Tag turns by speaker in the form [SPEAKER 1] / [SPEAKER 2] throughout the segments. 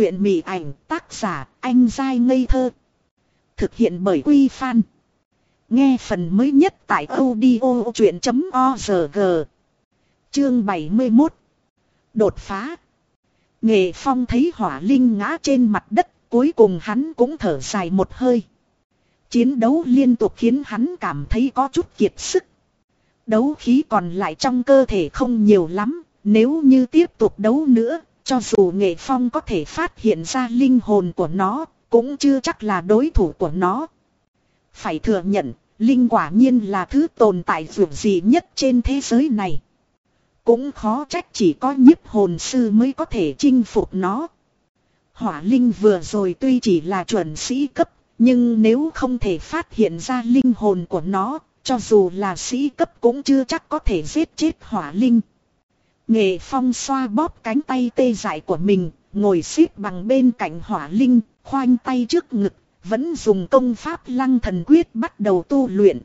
[SPEAKER 1] truyện mị ảnh tác giả anh dai ngây thơ. Thực hiện bởi Quy Phan. Nghe phần mới nhất tại audio chuyện.org. Chương 71. Đột phá. Nghệ Phong thấy hỏa linh ngã trên mặt đất, cuối cùng hắn cũng thở dài một hơi. Chiến đấu liên tục khiến hắn cảm thấy có chút kiệt sức. Đấu khí còn lại trong cơ thể không nhiều lắm, nếu như tiếp tục đấu nữa, cho dù Nghệ Phong có thể phát hiện ra linh hồn của nó, cũng chưa chắc là đối thủ của nó. Phải thừa nhận, linh quả nhiên là thứ tồn tại dù gì nhất trên thế giới này. Cũng khó trách chỉ có nhiếp hồn sư mới có thể chinh phục nó. Hỏa linh vừa rồi tuy chỉ là chuẩn sĩ cấp, nhưng nếu không thể phát hiện ra linh hồn của nó, cho dù là sĩ cấp cũng chưa chắc có thể giết chết hỏa linh. Nghệ phong xoa bóp cánh tay tê dại của mình, ngồi xếp bằng bên cạnh hỏa linh, khoanh tay trước ngực, vẫn dùng công pháp lăng thần quyết bắt đầu tu luyện.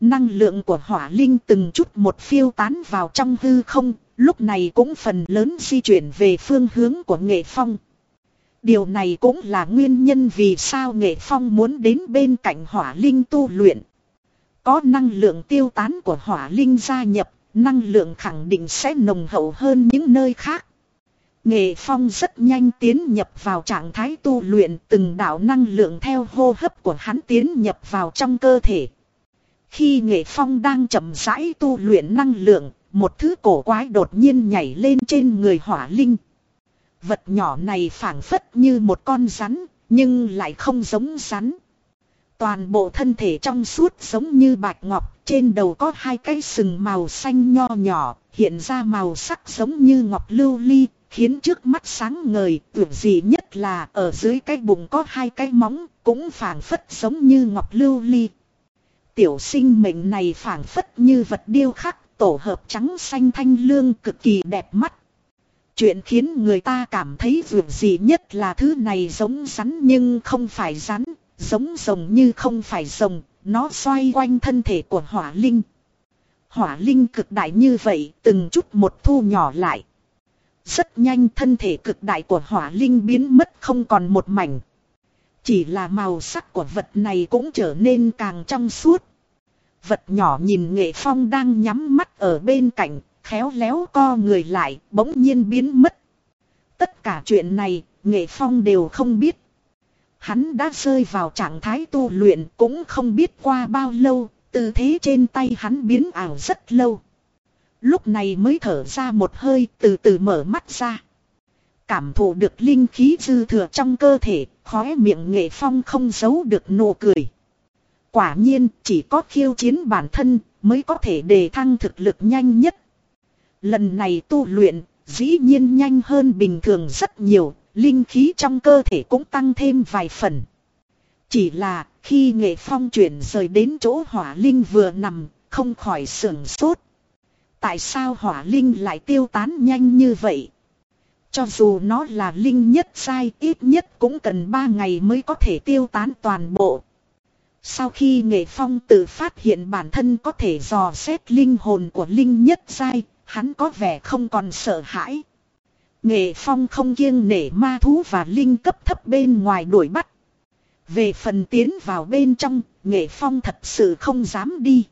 [SPEAKER 1] Năng lượng của hỏa linh từng chút một phiêu tán vào trong hư không, lúc này cũng phần lớn di chuyển về phương hướng của nghệ phong. Điều này cũng là nguyên nhân vì sao nghệ phong muốn đến bên cạnh hỏa linh tu luyện. Có năng lượng tiêu tán của hỏa linh gia nhập, năng lượng khẳng định sẽ nồng hậu hơn những nơi khác. Nghệ phong rất nhanh tiến nhập vào trạng thái tu luyện từng đạo năng lượng theo hô hấp của hắn tiến nhập vào trong cơ thể. Khi nghệ phong đang chậm rãi tu luyện năng lượng, một thứ cổ quái đột nhiên nhảy lên trên người hỏa linh. Vật nhỏ này phảng phất như một con rắn, nhưng lại không giống rắn. Toàn bộ thân thể trong suốt giống như bạch ngọc, trên đầu có hai cái sừng màu xanh nho nhỏ, hiện ra màu sắc giống như ngọc lưu ly, khiến trước mắt sáng ngời, tưởng gì nhất là ở dưới cái bụng có hai cái móng, cũng phảng phất giống như ngọc lưu ly. Tiểu sinh mệnh này phảng phất như vật điêu khắc, tổ hợp trắng xanh thanh lương cực kỳ đẹp mắt. Chuyện khiến người ta cảm thấy vượt gì nhất là thứ này giống rắn nhưng không phải rắn, giống rồng như không phải rồng, nó xoay quanh thân thể của hỏa linh. Hỏa linh cực đại như vậy, từng chút một thu nhỏ lại. Rất nhanh thân thể cực đại của hỏa linh biến mất không còn một mảnh. Chỉ là màu sắc của vật này cũng trở nên càng trong suốt. Vật nhỏ nhìn nghệ phong đang nhắm mắt ở bên cạnh, khéo léo co người lại, bỗng nhiên biến mất. Tất cả chuyện này, nghệ phong đều không biết. Hắn đã rơi vào trạng thái tu luyện cũng không biết qua bao lâu, tư thế trên tay hắn biến ảo rất lâu. Lúc này mới thở ra một hơi từ từ mở mắt ra. Cảm thụ được linh khí dư thừa trong cơ thể, khóe miệng nghệ phong không giấu được nụ cười. Quả nhiên chỉ có khiêu chiến bản thân mới có thể đề thăng thực lực nhanh nhất. Lần này tu luyện dĩ nhiên nhanh hơn bình thường rất nhiều, linh khí trong cơ thể cũng tăng thêm vài phần. Chỉ là khi nghệ phong chuyển rời đến chỗ hỏa linh vừa nằm, không khỏi sưởng sốt. Tại sao hỏa linh lại tiêu tán nhanh như vậy? Cho dù nó là linh nhất sai ít nhất cũng cần 3 ngày mới có thể tiêu tán toàn bộ. Sau khi nghệ phong tự phát hiện bản thân có thể dò xét linh hồn của linh nhất sai, hắn có vẻ không còn sợ hãi. Nghệ phong không kiêng nể ma thú và linh cấp thấp bên ngoài đuổi bắt. Về phần tiến vào bên trong, nghệ phong thật sự không dám đi.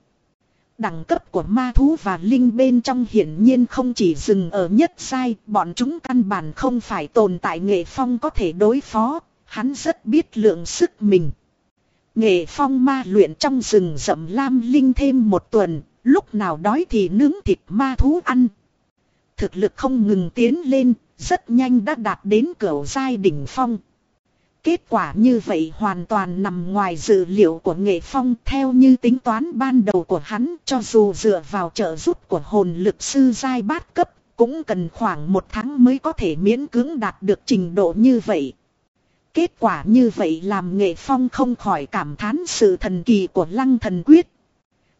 [SPEAKER 1] Đẳng cấp của ma thú và linh bên trong hiển nhiên không chỉ dừng ở nhất sai, bọn chúng căn bản không phải tồn tại nghệ phong có thể đối phó, hắn rất biết lượng sức mình. Nghệ phong ma luyện trong rừng rậm lam linh thêm một tuần, lúc nào đói thì nướng thịt ma thú ăn. Thực lực không ngừng tiến lên, rất nhanh đã đạt đến cửa giai đỉnh phong. Kết quả như vậy hoàn toàn nằm ngoài dự liệu của nghệ phong theo như tính toán ban đầu của hắn cho dù dựa vào trợ giúp của hồn lực sư giai bát cấp cũng cần khoảng một tháng mới có thể miễn cưỡng đạt được trình độ như vậy. Kết quả như vậy làm nghệ phong không khỏi cảm thán sự thần kỳ của lăng thần quyết.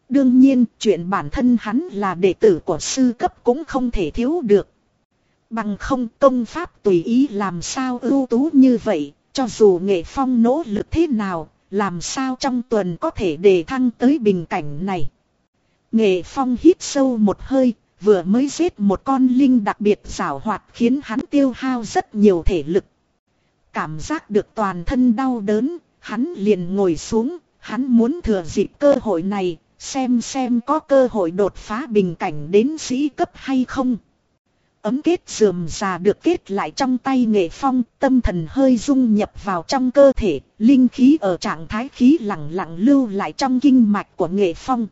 [SPEAKER 1] Đương nhiên, chuyện bản thân hắn là đệ tử của sư cấp cũng không thể thiếu được. Bằng không công pháp tùy ý làm sao ưu tú như vậy, cho dù nghệ phong nỗ lực thế nào, làm sao trong tuần có thể đề thăng tới bình cảnh này. Nghệ phong hít sâu một hơi, vừa mới giết một con linh đặc biệt xảo hoạt khiến hắn tiêu hao rất nhiều thể lực. cảm giác được toàn thân đau đớn, hắn liền ngồi xuống, hắn muốn thừa dịp cơ hội này, xem xem có cơ hội đột phá bình cảnh đến sĩ cấp hay không. Ấm kết dườm già được kết lại trong tay nghệ phong, tâm thần hơi dung nhập vào trong cơ thể, linh khí ở trạng thái khí lặng lặng lưu lại trong kinh mạch của nghệ phong.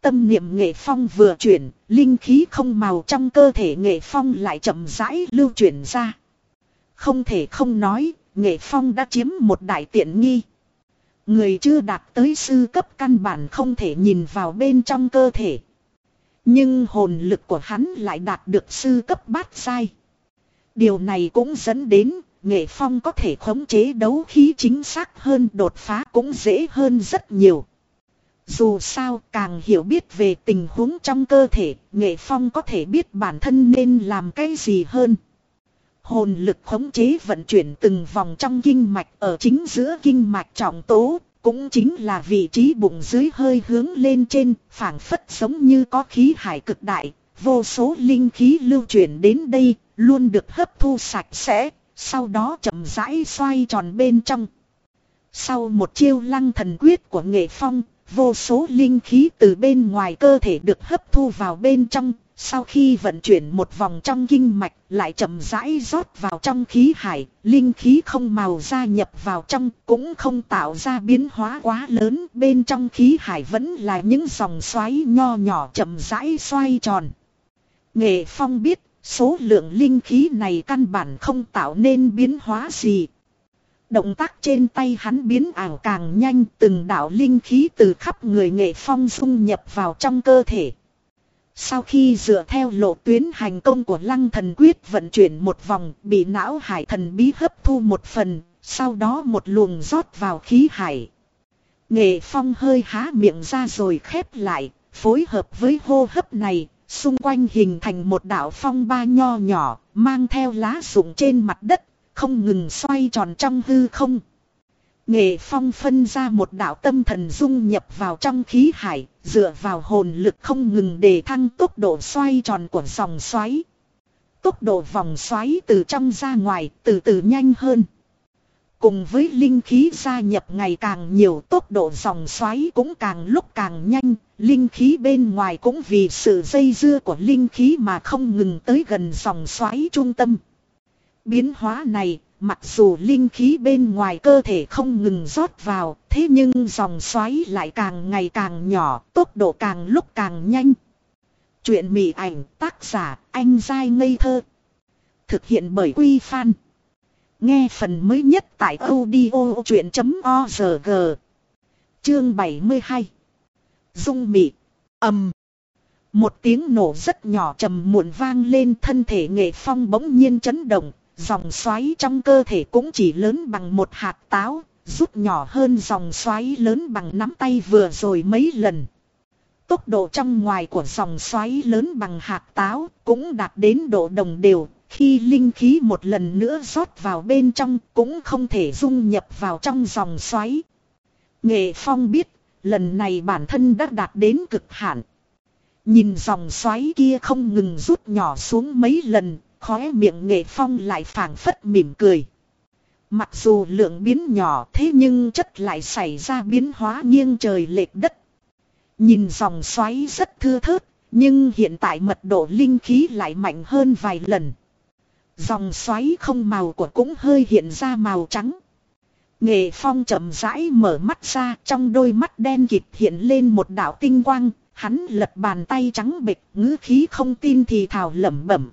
[SPEAKER 1] Tâm niệm nghệ phong vừa chuyển, linh khí không màu trong cơ thể nghệ phong lại chậm rãi lưu chuyển ra. Không thể không nói, nghệ phong đã chiếm một đại tiện nghi. Người chưa đạt tới sư cấp căn bản không thể nhìn vào bên trong cơ thể. Nhưng hồn lực của hắn lại đạt được sư cấp bát sai. Điều này cũng dẫn đến nghệ phong có thể khống chế đấu khí chính xác hơn đột phá cũng dễ hơn rất nhiều. Dù sao càng hiểu biết về tình huống trong cơ thể, nghệ phong có thể biết bản thân nên làm cái gì hơn. Hồn lực khống chế vận chuyển từng vòng trong kinh mạch ở chính giữa kinh mạch trọng tố, cũng chính là vị trí bụng dưới hơi hướng lên trên, phảng phất giống như có khí hải cực đại, vô số linh khí lưu chuyển đến đây, luôn được hấp thu sạch sẽ, sau đó chậm rãi xoay tròn bên trong. Sau một chiêu lăng thần quyết của nghệ phong, vô số linh khí từ bên ngoài cơ thể được hấp thu vào bên trong, sau khi vận chuyển một vòng trong kinh mạch lại chậm rãi rót vào trong khí hải, linh khí không màu gia nhập vào trong cũng không tạo ra biến hóa quá lớn. Bên trong khí hải vẫn là những dòng xoáy nho nhỏ chậm rãi xoay tròn. Nghệ Phong biết số lượng linh khí này căn bản không tạo nên biến hóa gì. Động tác trên tay hắn biến ảo càng nhanh từng đạo linh khí từ khắp người Nghệ Phong dung nhập vào trong cơ thể. Sau khi dựa theo lộ tuyến hành công của lăng thần quyết vận chuyển một vòng bị não hải thần bí hấp thu một phần, sau đó một luồng rót vào khí hải. Nghệ phong hơi há miệng ra rồi khép lại, phối hợp với hô hấp này, xung quanh hình thành một đạo phong ba nho nhỏ, mang theo lá rụng trên mặt đất, không ngừng xoay tròn trong hư không. Nghệ phong phân ra một đạo tâm thần dung nhập vào trong khí hải, dựa vào hồn lực không ngừng để thăng tốc độ xoay tròn của dòng xoáy. Tốc độ vòng xoáy từ trong ra ngoài từ từ nhanh hơn. Cùng với linh khí gia nhập ngày càng nhiều tốc độ dòng xoáy cũng càng lúc càng nhanh, linh khí bên ngoài cũng vì sự dây dưa của linh khí mà không ngừng tới gần dòng xoáy trung tâm. Biến hóa này Mặc dù linh khí bên ngoài cơ thể không ngừng rót vào, thế nhưng dòng xoáy lại càng ngày càng nhỏ, tốc độ càng lúc càng nhanh. Chuyện mị ảnh tác giả anh dai ngây thơ. Thực hiện bởi Quy Phan. Nghe phần mới nhất tại audio chuyện.org. Chương 72. Dung mị. ầm Một tiếng nổ rất nhỏ trầm muộn vang lên thân thể nghệ phong bỗng nhiên chấn động, Dòng xoáy trong cơ thể cũng chỉ lớn bằng một hạt táo, rút nhỏ hơn dòng xoáy lớn bằng nắm tay vừa rồi mấy lần. Tốc độ trong ngoài của dòng xoáy lớn bằng hạt táo cũng đạt đến độ đồng đều, khi linh khí một lần nữa rót vào bên trong cũng không thể dung nhập vào trong dòng xoáy. Nghệ Phong biết, lần này bản thân đã đạt đến cực hạn. Nhìn dòng xoáy kia không ngừng rút nhỏ xuống mấy lần, Khóe miệng nghệ phong lại phảng phất mỉm cười. Mặc dù lượng biến nhỏ thế nhưng chất lại xảy ra biến hóa nghiêng trời lệch đất. Nhìn dòng xoáy rất thưa thớt, nhưng hiện tại mật độ linh khí lại mạnh hơn vài lần. Dòng xoáy không màu của cũng hơi hiện ra màu trắng. Nghệ phong chậm rãi mở mắt ra trong đôi mắt đen kịt hiện lên một đạo tinh quang, hắn lật bàn tay trắng bịch ngữ khí không tin thì thào lẩm bẩm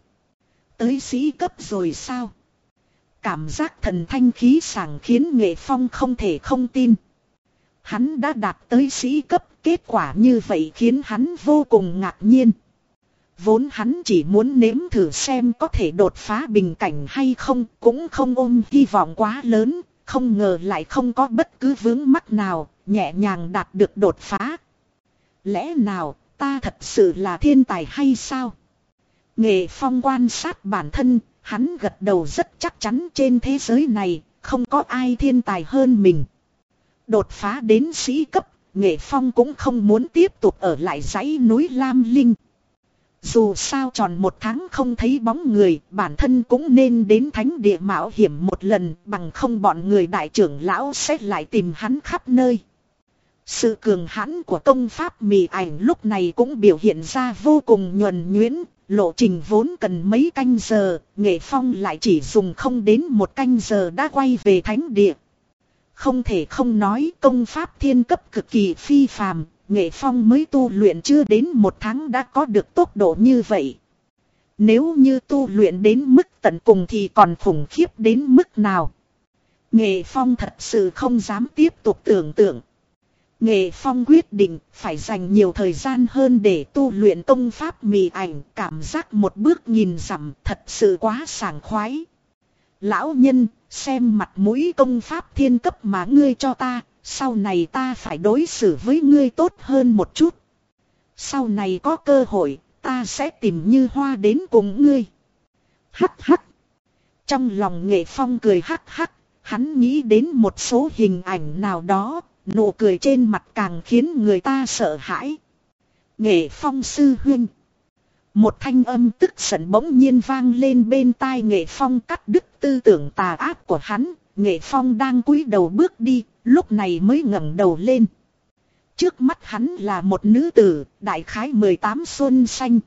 [SPEAKER 1] tới sĩ cấp rồi sao? Cảm giác thần thanh khí sảng khiến nghệ phong không thể không tin. Hắn đã đạt tới sĩ cấp, kết quả như vậy khiến hắn vô cùng ngạc nhiên. Vốn hắn chỉ muốn nếm thử xem có thể đột phá bình cảnh hay không, cũng không ôm hy vọng quá lớn, không ngờ lại không có bất cứ vướng mắc nào, nhẹ nhàng đạt được đột phá. Lẽ nào, ta thật sự là thiên tài hay sao? Nghệ Phong quan sát bản thân, hắn gật đầu rất chắc chắn trên thế giới này, không có ai thiên tài hơn mình. Đột phá đến sĩ cấp, Nghệ Phong cũng không muốn tiếp tục ở lại dãy núi Lam Linh. Dù sao tròn một tháng không thấy bóng người, bản thân cũng nên đến thánh địa mạo hiểm một lần, bằng không bọn người đại trưởng lão sẽ lại tìm hắn khắp nơi. Sự cường hãn của công pháp mì ảnh lúc này cũng biểu hiện ra vô cùng nhuần nhuyễn, lộ trình vốn cần mấy canh giờ, nghệ phong lại chỉ dùng không đến một canh giờ đã quay về thánh địa. Không thể không nói công pháp thiên cấp cực kỳ phi phàm, nghệ phong mới tu luyện chưa đến một tháng đã có được tốc độ như vậy. Nếu như tu luyện đến mức tận cùng thì còn khủng khiếp đến mức nào. Nghệ phong thật sự không dám tiếp tục tưởng tượng. Nghệ Phong quyết định phải dành nhiều thời gian hơn để tu luyện công pháp mì ảnh, cảm giác một bước nhìn rằm thật sự quá sảng khoái. Lão nhân, xem mặt mũi công pháp thiên cấp mà ngươi cho ta, sau này ta phải đối xử với ngươi tốt hơn một chút. Sau này có cơ hội, ta sẽ tìm như hoa đến cùng ngươi. Hắc hắc. Trong lòng nghệ phong cười hắc hắc, hắn nghĩ đến một số hình ảnh nào đó, Nụ cười trên mặt càng khiến người ta sợ hãi. Nghệ phong sư huynh. Một thanh âm tức giận bỗng nhiên vang lên bên tai nghệ phong cắt đứt tư tưởng tà ác của hắn. Nghệ phong đang cúi đầu bước đi, lúc này mới ngẩng đầu lên. Trước mắt hắn là một nữ tử, đại khái 18 xuân xanh.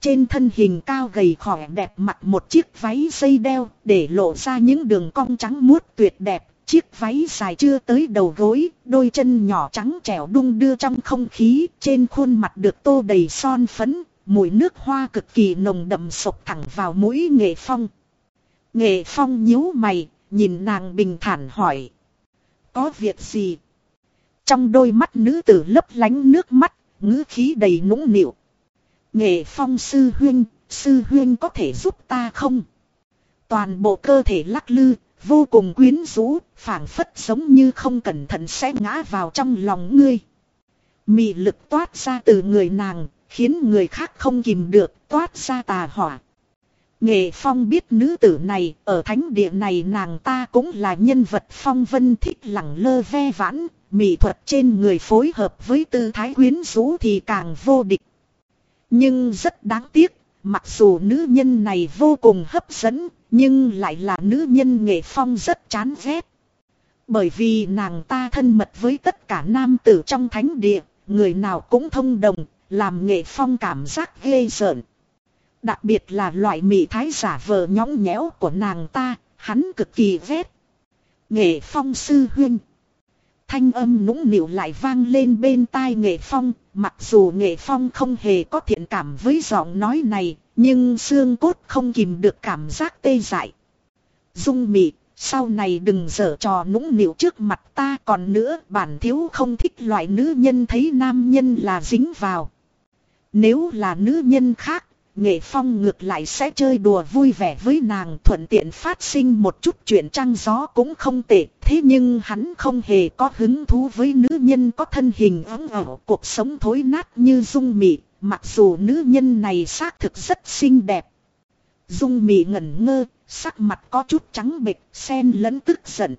[SPEAKER 1] Trên thân hình cao gầy khỏe đẹp mặc một chiếc váy dây đeo để lộ ra những đường cong trắng muốt tuyệt đẹp Chiếc váy dài chưa tới đầu gối, đôi chân nhỏ trắng trẻo đung đưa trong không khí, trên khuôn mặt được tô đầy son phấn, mùi nước hoa cực kỳ nồng đậm sộc thẳng vào mũi nghệ phong. Nghệ phong nhíu mày, nhìn nàng bình thản hỏi. Có việc gì? Trong đôi mắt nữ tử lấp lánh nước mắt, ngữ khí đầy nũng nịu. Nghệ phong sư huyên, sư huyên có thể giúp ta không? Toàn bộ cơ thể lắc lư, Vô cùng quyến rũ, phảng phất giống như không cẩn thận sẽ ngã vào trong lòng ngươi. Mị lực toát ra từ người nàng, khiến người khác không kìm được toát ra tà hỏa. Nghệ Phong biết nữ tử này, ở thánh địa này nàng ta cũng là nhân vật phong vân thích lẳng lơ ve vãn, mỹ thuật trên người phối hợp với tư thái quyến rũ thì càng vô địch. Nhưng rất đáng tiếc, mặc dù nữ nhân này vô cùng hấp dẫn, nhưng lại là nữ nhân nghệ phong rất chán ghét. Bởi vì nàng ta thân mật với tất cả nam tử trong thánh địa, người nào cũng thông đồng, làm nghệ phong cảm giác ghê sợn. Đặc biệt là loại mị thái giả vờ nhõng nhẽo của nàng ta, hắn cực kỳ ghét. Nghệ phong sư huynh. Thanh âm nũng nịu lại vang lên bên tai nghệ phong, mặc dù nghệ phong không hề có thiện cảm với giọng nói này, nhưng xương cốt không kìm được cảm giác tê dại. Dung mị, sau này đừng dở trò nũng nịu trước mặt ta còn nữa bản thiếu không thích loại nữ nhân thấy nam nhân là dính vào. Nếu là nữ nhân khác, nghệ phong ngược lại sẽ chơi đùa vui vẻ với nàng thuận tiện phát sinh một chút chuyện trăng gió cũng không tệ. Thế nhưng hắn không hề có hứng thú với nữ nhân có thân hình ấm ảo cuộc sống thối nát như dung mị, Mặc dù nữ nhân này xác thực rất xinh đẹp. Dung mị ngẩn ngơ, sắc mặt có chút trắng bệch, xen lẫn tức giận.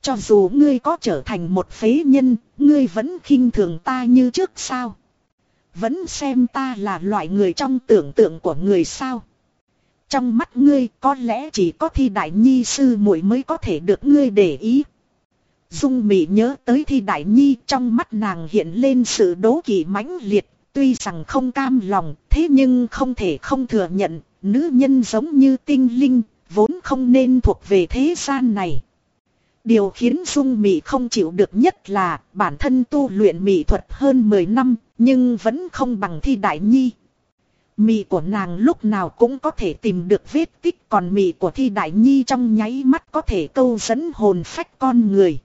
[SPEAKER 1] Cho dù ngươi có trở thành một phế nhân, ngươi vẫn khinh thường ta như trước sao? Vẫn xem ta là loại người trong tưởng tượng của người sao? Trong mắt ngươi có lẽ chỉ có thi đại nhi sư muội mới có thể được ngươi để ý. Dung mị nhớ tới thi đại nhi trong mắt nàng hiện lên sự đố kỵ mãnh liệt Tuy rằng không cam lòng, thế nhưng không thể không thừa nhận, nữ nhân giống như tinh linh, vốn không nên thuộc về thế gian này. Điều khiến Dung Mị không chịu được nhất là bản thân tu luyện mỹ thuật hơn 10 năm, nhưng vẫn không bằng thi đại nhi. Mị của nàng lúc nào cũng có thể tìm được vết tích còn mị của thi đại nhi trong nháy mắt có thể câu dẫn hồn phách con người.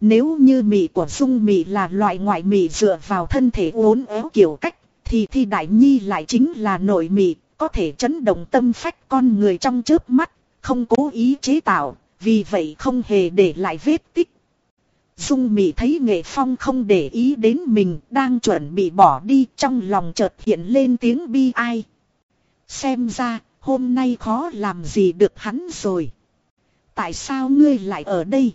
[SPEAKER 1] Nếu như mị của dung mị là loại ngoại mị dựa vào thân thể uốn éo kiểu cách, thì thi đại nhi lại chính là nội mị, có thể chấn động tâm phách con người trong chớp mắt, không cố ý chế tạo, vì vậy không hề để lại vết tích. Dung mị thấy nghệ phong không để ý đến mình, đang chuẩn bị bỏ đi trong lòng chợt hiện lên tiếng bi ai. Xem ra, hôm nay khó làm gì được hắn rồi. Tại sao ngươi lại ở đây?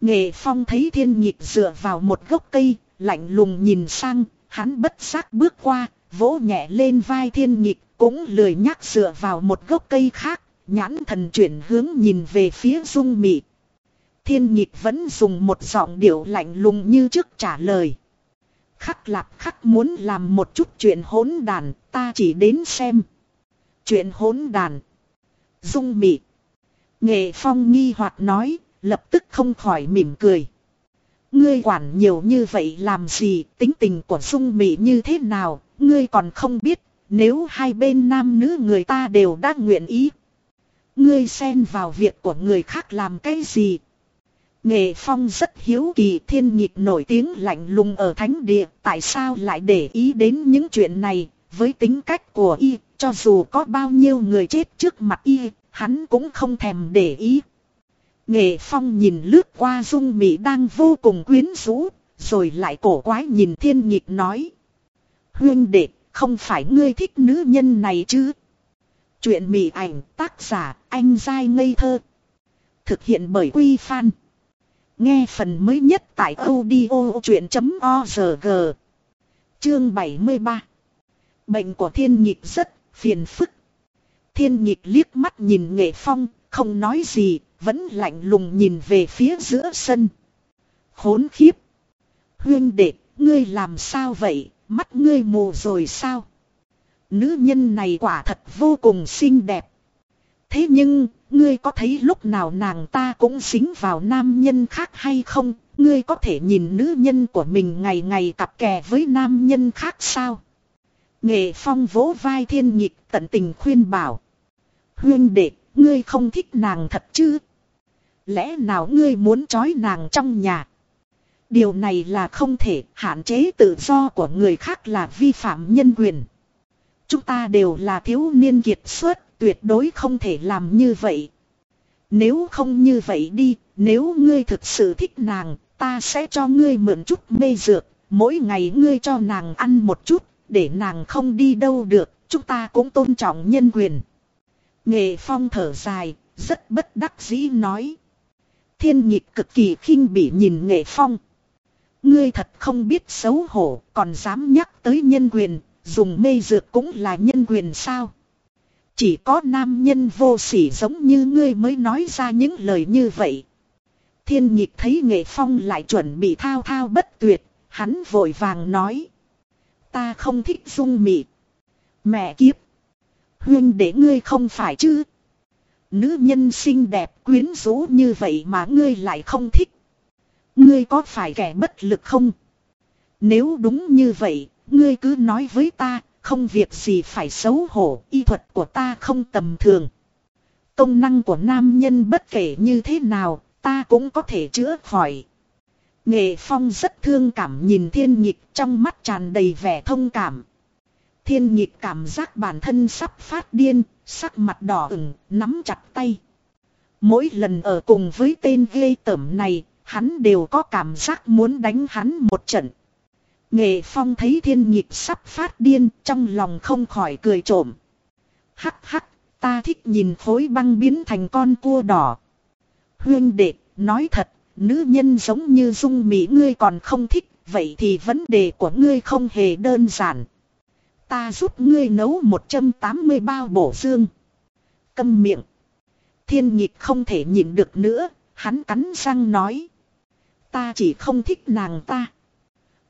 [SPEAKER 1] Nghệ Phong thấy thiên nhịp dựa vào một gốc cây, lạnh lùng nhìn sang, hắn bất giác bước qua, vỗ nhẹ lên vai thiên nhịp cũng lười nhắc dựa vào một gốc cây khác, nhãn thần chuyển hướng nhìn về phía dung mị. Thiên nhịp vẫn dùng một giọng điệu lạnh lùng như trước trả lời. Khắc lạp khắc muốn làm một chút chuyện hỗn đàn, ta chỉ đến xem. Chuyện hỗn đàn. Dung mị. Nghệ phong nghi hoặc nói, lập tức không khỏi mỉm cười. Ngươi quản nhiều như vậy làm gì, tính tình của dung Mỹ như thế nào, ngươi còn không biết, nếu hai bên nam nữ người ta đều đã nguyện ý. Ngươi xen vào việc của người khác làm cái gì? Nghệ Phong rất hiếu kỳ thiên nhịp nổi tiếng lạnh lùng ở thánh địa, tại sao lại để ý đến những chuyện này, với tính cách của y, cho dù có bao nhiêu người chết trước mặt y, hắn cũng không thèm để ý. Nghệ Phong nhìn lướt qua dung mỹ đang vô cùng quyến rũ, rồi lại cổ quái nhìn thiên nhịp nói. Huyên đệ, không phải ngươi thích nữ nhân này chứ? Chuyện mị ảnh tác giả anh dai ngây thơ. Thực hiện bởi Quy Phan. Nghe phần mới nhất tại audio chuyện.org. Chương 73. Bệnh của thiên nhịp rất phiền phức. Thiên nhịp liếc mắt nhìn nghệ phong, không nói gì, vẫn lạnh lùng nhìn về phía giữa sân. Khốn khiếp. Huyên đệ, ngươi làm sao vậy, mắt ngươi mù rồi sao? Nữ nhân này quả thật vô cùng xinh đẹp. Thế nhưng, ngươi có thấy lúc nào nàng ta cũng dính vào nam nhân khác hay không? Ngươi có thể nhìn nữ nhân của mình ngày ngày cặp kè với nam nhân khác sao? Nghệ phong vỗ vai thiên nhịp tận tình khuyên bảo. Huyên đệ, ngươi không thích nàng thật chứ? Lẽ nào ngươi muốn trói nàng trong nhà? Điều này là không thể hạn chế tự do của người khác là vi phạm nhân quyền. Chúng ta đều là thiếu niên kiệt xuất, tuyệt đối không thể làm như vậy. Nếu không như vậy đi, nếu ngươi thực sự thích nàng, ta sẽ cho ngươi mượn chút mê dược, mỗi ngày ngươi cho nàng ăn một chút, để nàng không đi đâu được, chúng ta cũng tôn trọng nhân quyền. Nghệ phong thở dài, rất bất đắc dĩ nói. Thiên nhịp cực kỳ khinh bỉ nhìn nghệ phong. Ngươi thật không biết xấu hổ, còn dám nhắc tới nhân quyền, dùng mê dược cũng là nhân quyền sao? Chỉ có nam nhân vô sỉ giống như ngươi mới nói ra những lời như vậy. Thiên nhịp thấy nghệ phong lại chuẩn bị thao thao bất tuyệt, hắn vội vàng nói. Ta không thích dung mị. Mẹ kiếp. Huyên để ngươi không phải chứ. Nữ nhân xinh đẹp quyến rũ như vậy mà ngươi lại không thích. Ngươi có phải kẻ bất lực không? Nếu đúng như vậy, ngươi cứ nói với ta, không việc gì phải xấu hổ, y thuật của ta không tầm thường. Công năng của nam nhân bất kể như thế nào, ta cũng có thể chữa khỏi. Nghệ Phong rất thương cảm nhìn thiên nhịp trong mắt tràn đầy vẻ thông cảm. Thiên nhịp cảm giác bản thân sắp phát điên, sắc mặt đỏ ửng, nắm chặt tay. Mỗi lần ở cùng với tên ghê tởm này, hắn đều có cảm giác muốn đánh hắn một trận. Nghệ Phong thấy thiên nhịp sắp phát điên, trong lòng không khỏi cười trộm. Hắc hắc, ta thích nhìn khối băng biến thành con cua đỏ. Huyên đệ, nói thật, nữ nhân giống như dung mỹ ngươi còn không thích, vậy thì vấn đề của ngươi không hề đơn giản. Ta giúp ngươi nấu 180 bao bổ dương. Câm miệng. Thiên nhịp không thể nhịn được nữa, hắn cắn răng nói. Ta chỉ không thích nàng ta.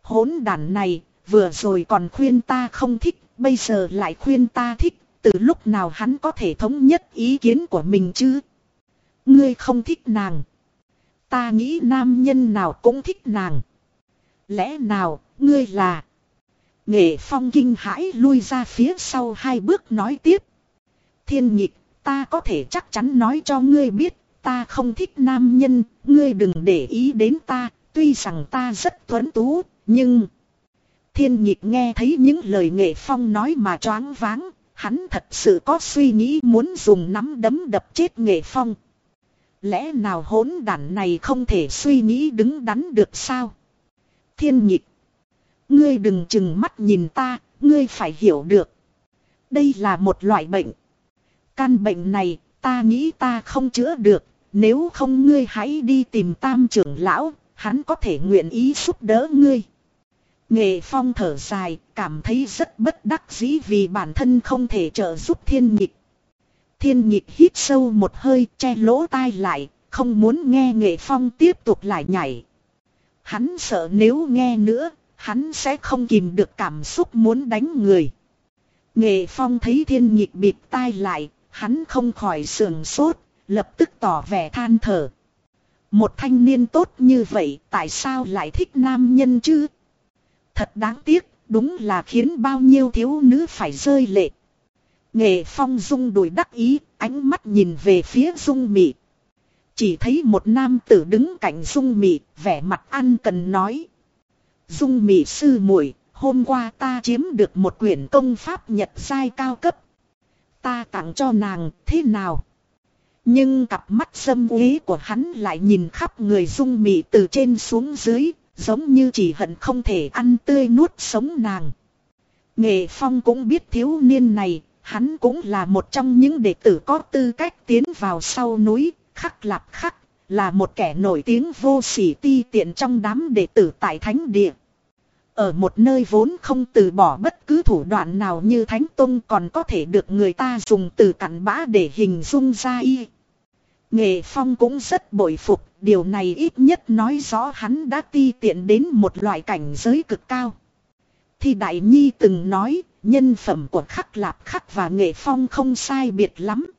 [SPEAKER 1] Hốn đàn này, vừa rồi còn khuyên ta không thích, bây giờ lại khuyên ta thích, từ lúc nào hắn có thể thống nhất ý kiến của mình chứ? Ngươi không thích nàng. Ta nghĩ nam nhân nào cũng thích nàng. Lẽ nào, ngươi là... Nghệ phong kinh hãi lui ra phía sau hai bước nói tiếp. Thiên nhịp, ta có thể chắc chắn nói cho ngươi biết, ta không thích nam nhân, ngươi đừng để ý đến ta, tuy rằng ta rất tuấn tú, nhưng... Thiên nhịp nghe thấy những lời nghệ phong nói mà choáng váng, hắn thật sự có suy nghĩ muốn dùng nắm đấm đập chết nghệ phong. Lẽ nào hỗn đản này không thể suy nghĩ đứng đắn được sao? Thiên nhịp. Ngươi đừng chừng mắt nhìn ta, ngươi phải hiểu được. Đây là một loại bệnh. Căn bệnh này, ta nghĩ ta không chữa được, nếu không ngươi hãy đi tìm tam trưởng lão, hắn có thể nguyện ý giúp đỡ ngươi. Nghệ phong thở dài, cảm thấy rất bất đắc dĩ vì bản thân không thể trợ giúp thiên nhịp. Thiên nhịp hít sâu một hơi che lỗ tai lại, không muốn nghe nghệ phong tiếp tục lại nhảy. Hắn sợ nếu nghe nữa, hắn sẽ không kìm được cảm xúc muốn đánh người. Nghệ phong thấy thiên nhịp bịt tai lại, hắn không khỏi sườn sốt, lập tức tỏ vẻ than thở. Một thanh niên tốt như vậy tại sao lại thích nam nhân chứ? Thật đáng tiếc, đúng là khiến bao nhiêu thiếu nữ phải rơi lệ. Nghệ phong dung đùi đắc ý, ánh mắt nhìn về phía dung mị. Chỉ thấy một nam tử đứng cạnh dung mị, vẻ mặt ăn cần nói. Dung mị sư muội hôm qua ta chiếm được một quyển công pháp nhật giai cao cấp. Ta tặng cho nàng, thế nào? Nhưng cặp mắt dâm uế của hắn lại nhìn khắp người dung mị từ trên xuống dưới, giống như chỉ hận không thể ăn tươi nuốt sống nàng. Nghệ Phong cũng biết thiếu niên này, hắn cũng là một trong những đệ tử có tư cách tiến vào sau núi, khắc lạp khắc, là một kẻ nổi tiếng vô sỉ ti tiện trong đám đệ tử tại thánh địa. Ở một nơi vốn không từ bỏ bất cứ thủ đoạn nào như Thánh Tông còn có thể được người ta dùng từ cặn bã để hình dung ra y. Nghệ Phong cũng rất bội phục, điều này ít nhất nói rõ hắn đã ti tiện đến một loại cảnh giới cực cao. Thì Đại Nhi từng nói, nhân phẩm của Khắc Lạp Khắc và Nghệ Phong không sai biệt lắm.